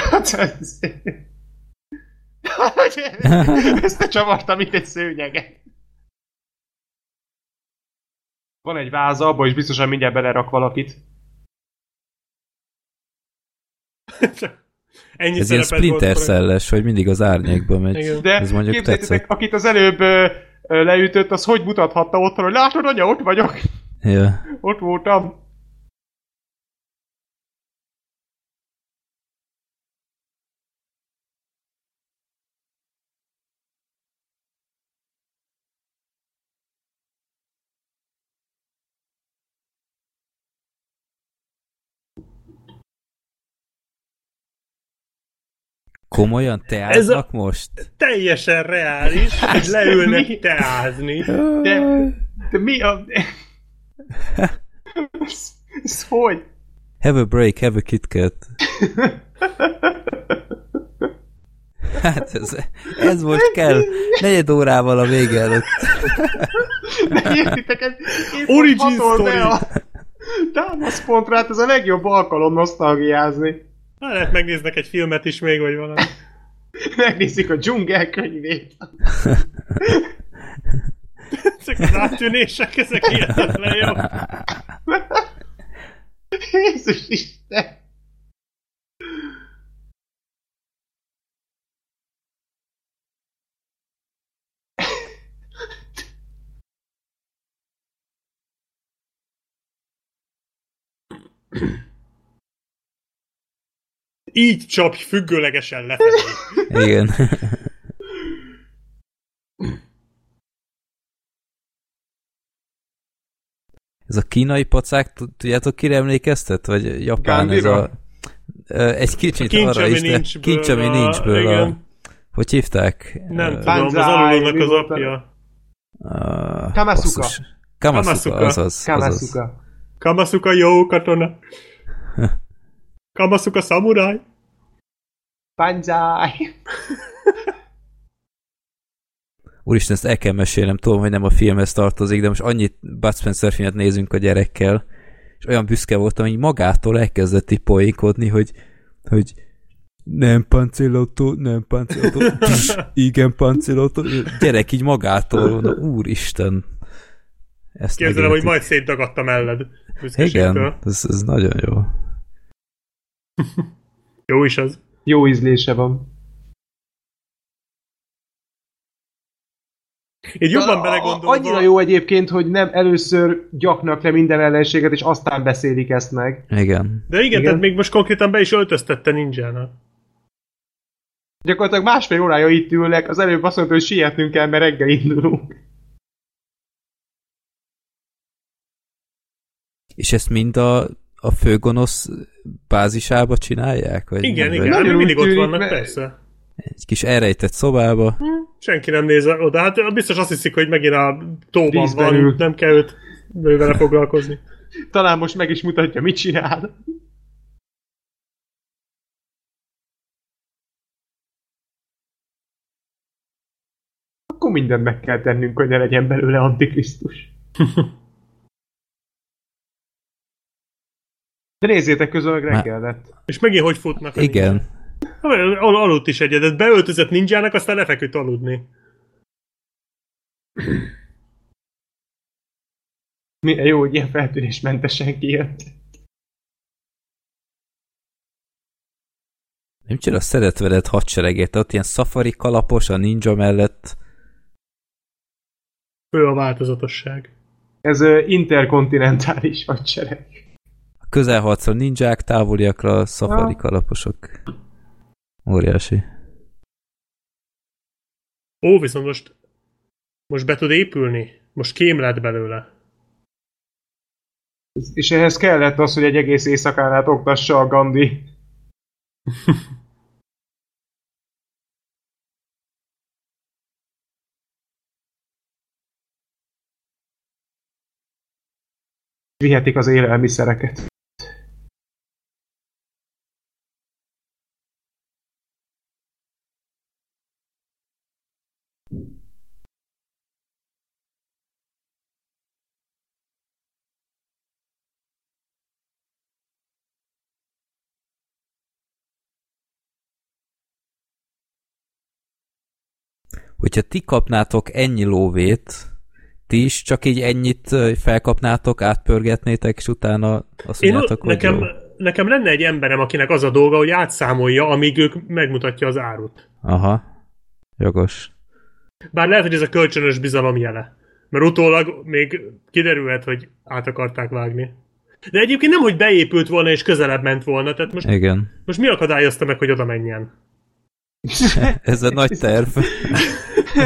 Hát ez... Összecsavartam itt egy szőnyeget. Van egy váza, abba is biztosan mindjárt belerak valakit. [laughs] Ennyi Ez ilyen Splinter szelles, hogy mindig az árnyékba megy. Igen. De Ez mondjuk tetszett. akit az előbb ö, leütött, az hogy mutathatta ott, hogy látod, anya, ott vagyok, Ja. ott voltam. Komolyan teáznak most? Teljesen reális, hogy leülnek mi? teázni. De, de mi a... ez, ez hogy? Have a break, have a KitKat. Hát ez, ez most kell. Negyed órával a vége előtt. De értitek, ez, ez Origin story. a támaszpontra, hát ez a legjobb alkalom nosztalgiázni. Hát lehet megnéznek egy filmet is még, vagy valami. [laughs] Megnézik a dzsungel könyvét. [laughs] Ezek az áttűnések, ezek hihetetlen jó. [laughs] Jézus Isten! Így csapj függőlegesen lefelé. Igen. Ez a kínai pacák, tud- tudjátok kire emlékeztet? Vagy japán ez Gandhira? a egy kicsit kincs, arra is, de nincs kincs, ami bőle, nincsből. A, igen. hogy hívták? Nem Ö, tudom, az alulónak az a- apja. a- Kamasuka. basszus. Kamasuka, Kamasuka. azaz. azaz. Kamasuka. Kamasuka jó katona. [laughs] Kamasuka szamuráj. Banzai. [laughs] Úristen, ezt el kell mesélnem, tudom, hogy nem a filmhez tartozik, de most annyit Bud Spencer filmet nézünk a gyerekkel, és olyan büszke voltam, hogy magától elkezdett így poénkodni, hogy, hogy nem pancélautó, nem pancélautó, igen pancélautó, gyerek így magától, mondom, úristen. Ezt Képzelem, hogy megértik. majd szétdagadt a melled. büszkeségtől. Igen, ez, ez nagyon jó. [laughs] Jó is az. Jó ízlése van. Így jobban belegondolva... Annyira jó egyébként, hogy nem először gyaknak le minden ellenséget, és aztán beszélik ezt meg. Igen. De igen, Igen. tehát még most konkrétan be is öltöztette ninjának. Gyakorlatilag másfél órája itt ülnek, az előbb azt mondta, hogy sietnünk kell, mert reggel indulunk. És ezt mind a, a főgonosz bázisába csinálják? Vagy Igen, vagy igen, hát Nagyon mindig ott vannak, mert- persze. Egy kis elrejtett szobába. Senki nem néz oda. Hát biztos azt hiszik, hogy megint a tóban van, ül. nem kell őt vele foglalkozni. [laughs] Talán most meg is mutatja, mit csinál. Akkor mindent meg kell tennünk, hogy ne legyen belőle antikrisztus. [laughs] De nézzétek, közben meg reggel lett. És megint hogy futnak a Igen. Al- aludt is egyedet. Beöltözött ninjának, aztán lefeküdt aludni. Milyen jó, hogy ilyen feltűnésmentesen kijött. Nem csinál a szeretvedett hadseregét, ott ilyen szafari kalapos a ninja mellett. Ő a változatosság. Ez ö, interkontinentális hadsereg. A közelharcol ninják, távoliakra szafari Ja. kalaposok. Óriási. Ó, viszont most most be tud épülni? Most kém lett belőle. És ehhez kellett az, hogy egy egész éjszakán át oktassa a Gandhi. [laughs] Vihetik az élelmiszereket. Hogyha ti kapnátok ennyi lóvét, ti is csak így ennyit felkapnátok, átpörgetnétek, és utána azt Én, mondjátok, hogy nekem, jó. nekem lenne egy emberem, akinek az a dolga, hogy átszámolja, amíg ők megmutatja az árut. Aha. Jogos. Bár lehet, hogy ez a kölcsönös bizalom jele. Mert utólag még kiderülhet, hogy át akarták vágni. De egyébként nem, hogy beépült volna és közelebb ment volna, tehát most, Igen. most mi akadályozta meg, hogy oda menjen? [laughs] Ez a nagy terv.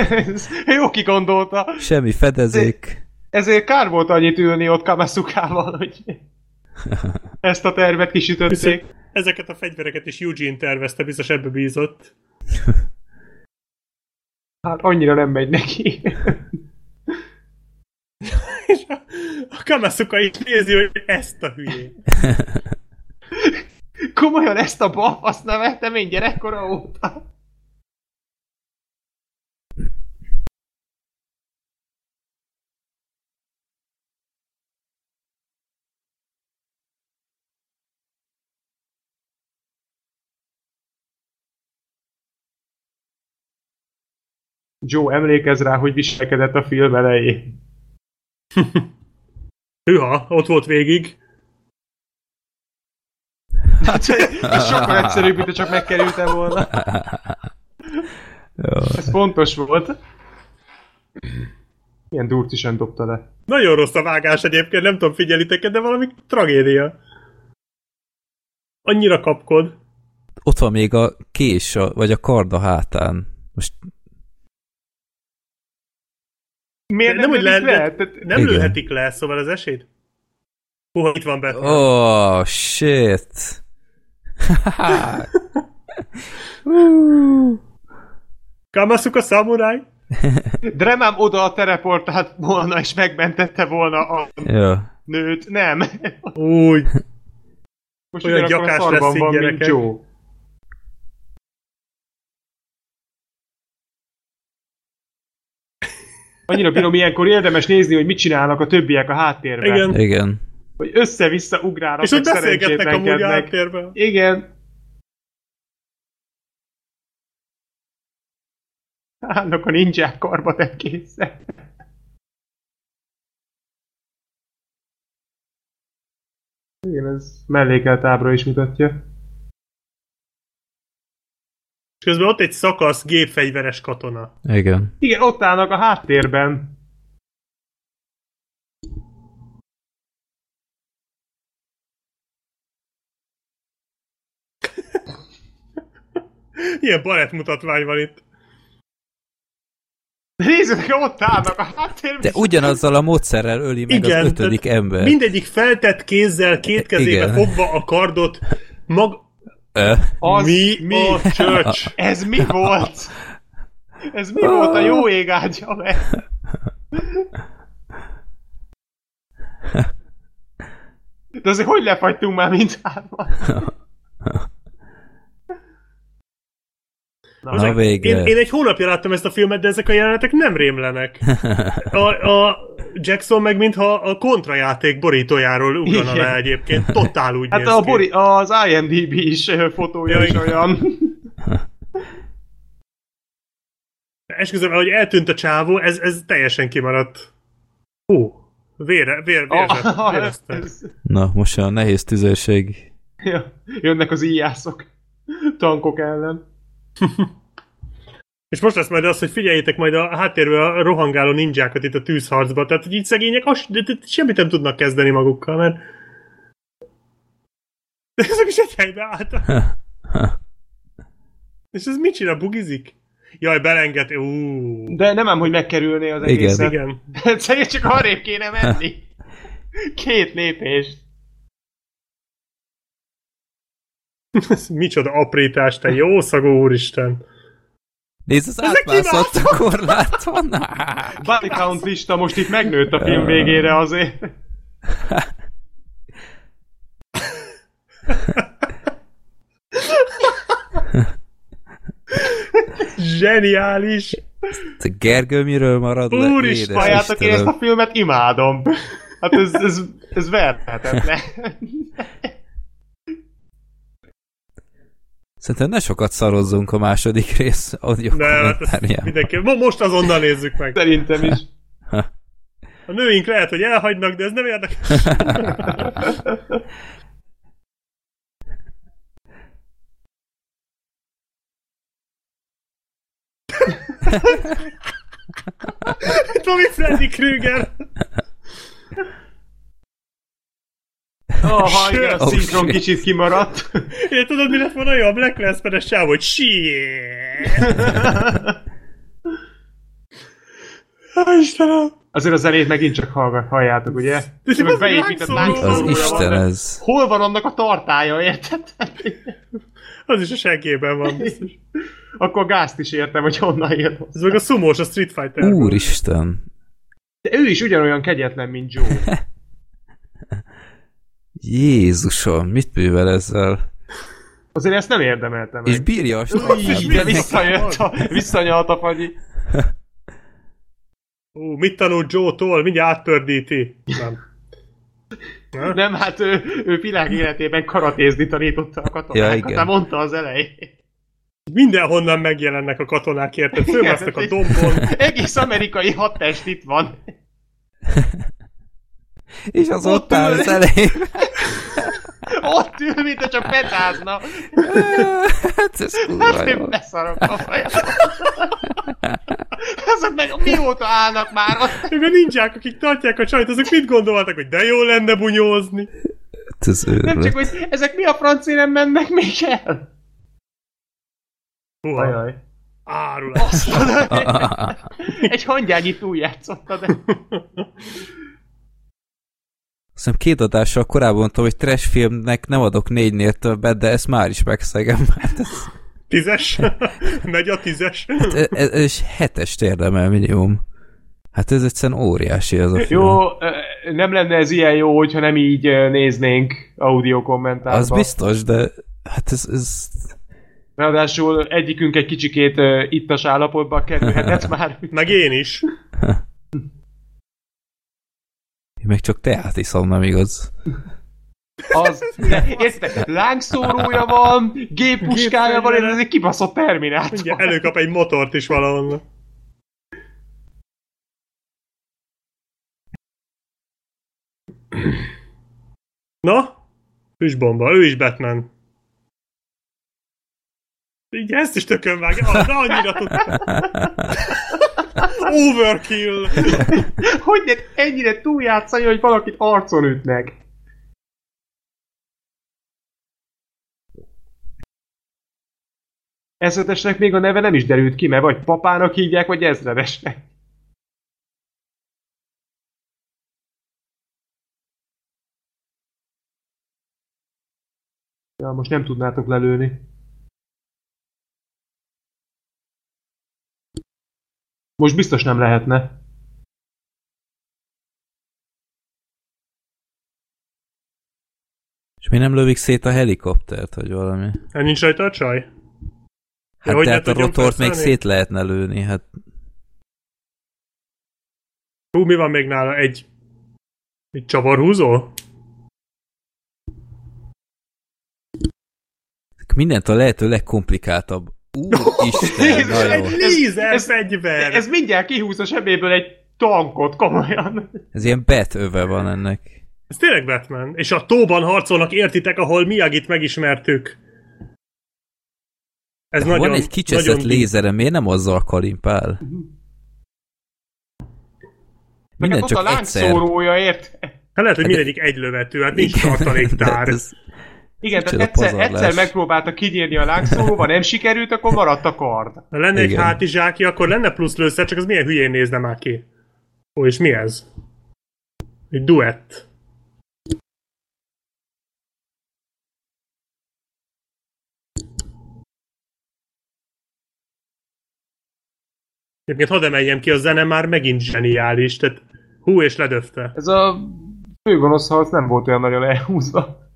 Ez Jó kigondolta. Semmi fedezék. Ezért kár volt annyit ülni ott Kamaszukával, hogy [laughs] ezt a tervet kisütötték. Ezeket a fegyvereket is Eugene tervezte, biztos ebbe bízott. [laughs] Hát annyira nem megy neki. És a, a Kamasuka is nézi, hogy ezt a hülyét. Komolyan ezt a balfaszt nevettem én gyerekkora óta. Joe emlékez rá, hogy viselkedett a film elején. [laughs] Hűha, ott volt végig. Hát, ez sokkal egyszerűbb, mint csak megkerültem volna. Jó. Ez fontos volt. Milyen durtisen dobta le. Nagyon rossz a vágás egyébként, nem tudom, figyelitek de valami tragédia. Annyira kapkod. Ott van még a kés, a, vagy a kard a hátán. Most Miért Nem, nem, hogy nem, le- le? Tehát, Nem Igen. lőhetik le, szóval az esélyt? Húha, itt van Batman. Oh, shit. Kamasuka Samurai? [laughs] De remám oda a teleportált volna, és megmentette volna a Ja. nőt. Nem. Úgy. Most Olyan gyakás lesz van, mint. Joe. Annyira bírom ilyenkor érdemes nézni, hogy mit csinálnak a többiek a háttérben. Igen. Igen. Hogy össze-vissza ugrálnak, És meg beszélgetnek amúgy háttérben. Igen. Állnak a ninják karba tett kézzel. Igen, ez mellékelt ábra is mutatja. És közben ott egy szakasz gépfegyveres katona. Igen. Igen, ott állnak a háttérben. Ilyen balett mutatvány van itt. Nézzétek, ott állnak a háttérben. De ugyanazzal a módszerrel öli meg Igen, az ötödik ember. Mindegyik feltett kézzel, két kezébe Igen. fogva a kardot. Mag... Ö, Az mi, mi? a csöcs? Ez mi volt? Ez mi volt a jó ég áldja meg? De azért hogy lefagytunk már mindhárman? Na végre. Én, én egy hónapja láttam ezt a filmet, de ezek a jelenetek nem rémlenek. [laughs] A, a Jackson meg mintha a kontrajáték borítójáról ugrana le egyébként. Totál úgy Hát néz a. Bori, az IMDb is fotója Ja, is olyan. [laughs] Esküszöm, ahogy eltűnt a csávó, ez, ez teljesen kimaradt. Hú, vére, vér, vérzett, Ah, [laughs] ez- Na, most a nehéz tüzérség. ja, jönnek az íjászok tankok ellen. [laughs] És most lesz majd az, hogy figyeljétek majd a háttérben a rohangáló ninjákat itt a tűzharcba, tehát hogy így szegények az, de, de, semmit nem tudnak kezdeni magukkal, mert de ezek is egy helybe álltak. [laughs] És ez mit csinál, bugizik? Jaj, belenged, ú. De nem ám, hogy megkerülné az Igen. egészet. Igen. [laughs] De egyszerűen csak arrébb kéne menni. Két lépés. Ez micsoda aprítás, te jó szagú úristen. Nézd, az átmászott a korláton. Body count lista most itt megnőtt a film végére azért. Zseniális. Te Gergő miről marad le? Úristen, én ezt a filmet imádom. Hát ez, ez, ez verhetetlen. Szerintem ne sokat szarozzunk a második rész audio De hát mindenki, mo- most azonnal nézzük meg. Szerintem is. A nőink lehet, hogy elhagynak, de ez nem érdekes. [laughs] Tommy Freddy Krüger. Oh, igen, a Oh, szinkron shit. kicsit kimaradt. Én tudod, mi lett volna jó? A Black Last sáv, hogy Istenem. Azért a zenét megint csak hallgat, halljátok, ugye? Ez meg az beépített. Az Isten van. ez. Hol van annak a tartája, érted? Az is a seggében van. biztos. Akkor a gázt is értem, hogy honnan jön. Ez meg a szumós a Street Fighter. Úristen. De ő is ugyanolyan kegyetlen, mint Joe. Jézusom, mit művel ezzel? Azért ezt nem érdemelte meg. És bírja a visszajött a, visszanyalt a fagyi. Ú, mit tanul Joe-tól? Mindjárt átpördíti. Nem. Na? [laughs] Nem, hát ő, ő világ életében karatézni tanította a katonákat. Ja, Ja, igen. igen. mondta az elején. Mindenhonnan megjelennek a katonák, érted? Fölmásznak a dombon. Egész amerikai hadtest itt van. [laughs] És az Ott ott áll az elején. Ott ül, mint hogy csak petázna. Hát ez kurva Hát jó. én beszarok a fejat. Ezek meg mióta állnak már ott? Meg a ninják, akik tartják a csajt, azok mit gondoltak, hogy de jó lenne bunyózni? Hát ez Nem csak, hogy ezek mi a francia nem mennek még el? Húha, Ajaj. árulás. Egy hangyányi túljátszotta, de... [laughs] Hiszem két adással korábban mondtam, hogy trash filmnek nem adok négynél többet, de ezt már is megszegem. [laughs] Hát ez, Tízes? [laughs] Megy a tízes? hát ez, ez, ez hetes érdemel minimum. Hát ez egyszerűen óriási az a film. Jó, ö, nem lenne ez ilyen jó, hogyha nem így ö, néznénk audio kommentárba. Az biztos, de hát ez, ez Ráadásul egyikünk egy kicsikét ö, ittas állapotba kerülhetett [laughs] már. Meg én is. Én meg csak teát iszom, nem igaz? Az, érted, lángszórója van, géppuskája van, ez egy kibaszott terminátor. Ugye előkap egy motort is valahonnan. Na? Füstbomba, ő is Batman. Így ezt is tökön vágja. Ah, de annyira tud... Overkill! Hogy lehet ennyire túljátszani, hogy valakit arcon ütnek? Ezredesnek még a neve nem is derült ki, mert vagy papának hívják, vagy ezredesnek. Ja, most nem tudnátok lelőni. Most biztos nem lehetne. És mi nem lövik szét a helikoptert, vagy valami? Hát nincs rajta a csaj? Hát hogy de ne hát a rotort még szét lehetne lőni, hát Hú, mi van még nála? Egy... Egy csavarhúzó? mindent a lehető legkomplikáltabb. Úristen, na jó. Egy lézer ez- fegyver! Ez mindjárt kihúz a sebéből egy tankot, komolyan. Ez ilyen bet öve van ennek. Ez tényleg Batman. És a tóban harcolnak, értitek, ahol Miyagit megismertük. Ez De nagyon, van egy kicseszett nagyon lézere, miért nem azzal kalimpál? Minden hát ott a csak egyszer. ért? Hát lehet, hogy mindegyik egy lövető, hát nincs tartaléktár. De ez- Igen, Micsoda tehát egyszer, pazarlás. egyszer megpróbálta kinyírni a lángszóróba, nem sikerült, akkor maradt a kard. Ha lenne egy Igen. hátizsáki, akkor lenne plusz lőszer, csak az milyen hülyén nézne már ki. Ó, és mi ez? Egy duett. Egyébként hadd emeljem ki, a zene már megint zseniális, tehát hú, és ledöfte. Ez a főgonosz harc nem volt olyan nagyon elhúzva.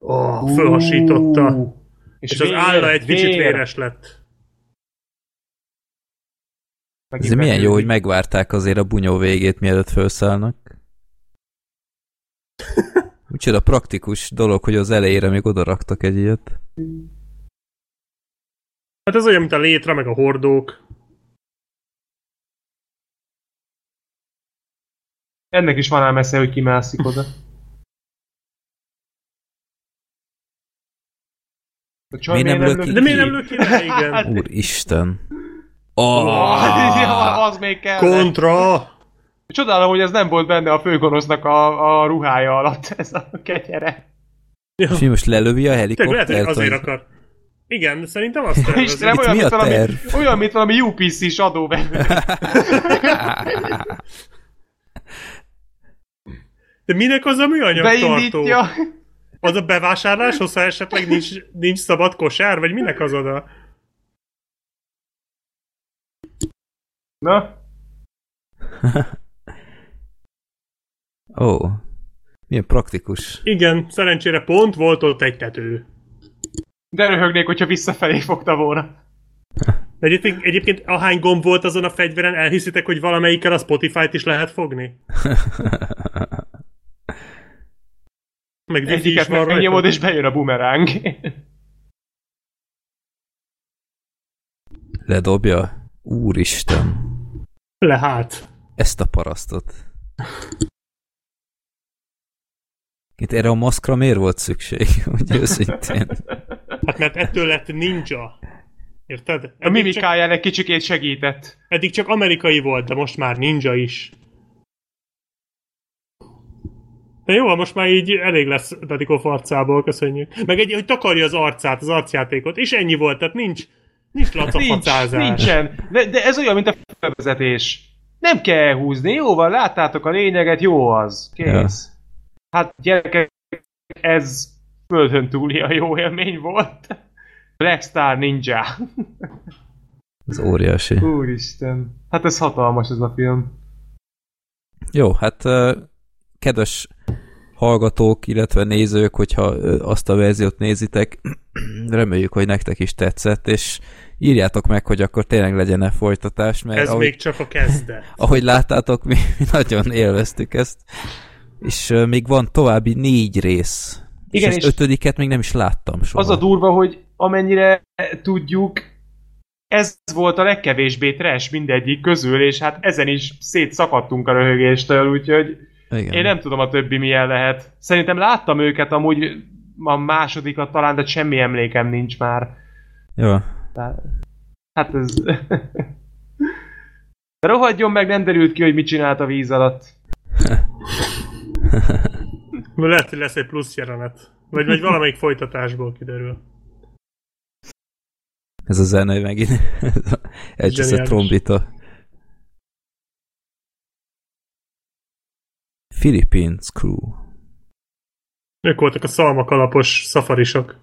Ó, oh, fölhasította. Ú, És, és az álla egy kicsit vér. véres lett. Megint Ez milyen jó, hogy megvárták azért a bunyó végét, mielőtt felszállnak. [laughs] Micsoda praktikus dolog, hogy az elejére még odaraktak egy ilyet. Hát ez olyan, mint a létre, meg a hordók. Ennek is van ám esze, hogy kimászik oda. A csaj Miért nem lök ki? De miért nem lök ki le? [laughs] Igen. Úristen. Oh, Oh, [laughs] az még kell. Kontra! Csodálom, hogy ez nem volt benne a főgonosznak a, a ruhája alatt, [laughs] ez a ketyere. és most lelövi a Tényleg lehet, hogy helikoptert? azért akar. Igen, szerintem azt tervezik. Istenem, olyan, mi mint valami, olyan, mint valami UPC-s adóvevő. De minek az a műanyag tartó? Az a bevásárláshoz, ha esetleg nincs, nincs szabad kosár, vagy minek az oda? Na, Ó, milyen praktikus. Igen, szerencsére pont volt ott egy tető. de röhögnék, hogyha visszafelé fogta volna. De egyébként, egyébként ahány gomb volt azon a fegyveren, elhiszitek, hogy valamelyikkel a Spotify-t is lehet fogni? [laughs] Meg wifi is Egyiket van megnyomod, rajta. és bejön a bumeráng. Ledobja? Úristen. Le hát. Ezt a parasztot. Itt erre a maszkra miért volt szükség? [laughs] Úgy őszintén. Hát mert ettől lett ninja. Érted? A Eddig csak, mimikáján egy kicsikét segített. eddig csak amerikai volt, de most már ninja is. De jó, most már így elég lesz Dadiko farcából, köszönjük. Meg egy, hogy takarja az arcát, az arcjátékot, és ennyi volt, tehát nincs, nincs Nincs, lacafacázás. nincsen. De, de ez olyan, mint a felvezetés. Nem kell húzni, jó van, láttátok a lényeget, jó az. Kész. Hát gyerekek, ez földön túli a jó élmény volt. Black Star Ninja. Ez óriási. Úristen. Hát ez hatalmas ez a film. Jó, hát kedves hallgatók, illetve nézők, hogyha azt a verziót nézitek, [clears throat] reméljük, hogy nektek is tetszett, és írjátok meg, hogy akkor tényleg legyen-e folytatás, mert Ez ahogy, még csak a kezdet. [laughs] ahogy láttátok, mi, mi [laughs] nagyon élveztük ezt, és uh, még van további négy rész. Igen, és az és- ötödiket még nem is láttam soha. Az a durva, hogy amennyire tudjuk, ez volt a legkevésbé trash mindegyik közül, és hát ezen is szétszakadtunk a röhögéstől, úgyhogy Igen. én nem tudom a többi milyen lehet. Szerintem láttam őket amúgy a másodikat talán, de semmi emlékem nincs már. Jó. Tehát, hát ez... [laughs] De rohadjon meg, nem derült ki, hogy mit csinált a víz alatt. [laughs] Lehet, hogy lesz egy plusz jelenet. Vagy, vagy valamelyik folytatásból kiderül. Ez a zene megint. [laughs] Ez a Zseniális. trombita. Philippines Crew. Ők voltak a szalmakalapos szafarisok.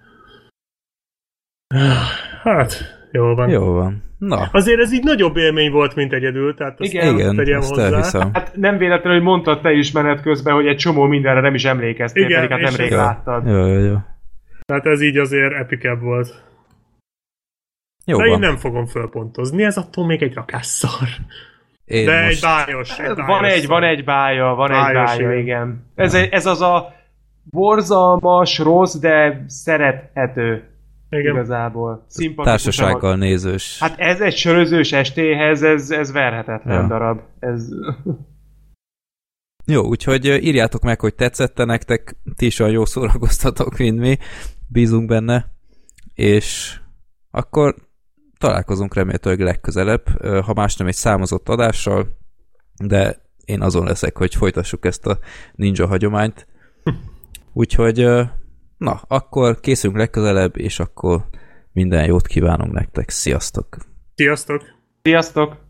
Hát, jól van. Jó van. Na, Azért ez így nagyobb élmény volt, mint egyedül, tehát azt Igen, igen, tegyem azt hozzá. elhiszem. Hát nem véletlenül, hogy mondtad te is menet közben, hogy egy csomó mindenre nem is emlékeztél, Igen, pedig hát nemrég láttad. Jó, jó, jó. Tehát ez így azért epikebb volt. Jó De én van. nem fogom fölpontozni, ez attól még egy rakásszar. Én De most... egy bájos. Egy bájos Van egy, van egy bája, van egy Bájos, bája, igen. igen. Ez, egy, ez az a borzalmas, rossz, de szerethető Igen. igazából. Társasággal nézős. Hát ez egy sörözős estéhez, ez, ez verhetetlen Ja. darab. Ez... Jó, úgyhogy írjátok meg, hogy tetszette nektek, ti is olyan jó szórakoztatok, mint mi, bízunk benne, és akkor találkozunk remélhetőleg legközelebb, ha más nem egy számozott adással, de én azon leszek, hogy folytassuk ezt a ninja hagyományt. [laughs] Úgyhogy, na, akkor készülünk legközelebb, és akkor minden jót kívánunk nektek. Sziasztok! Sziasztok! Sziasztok!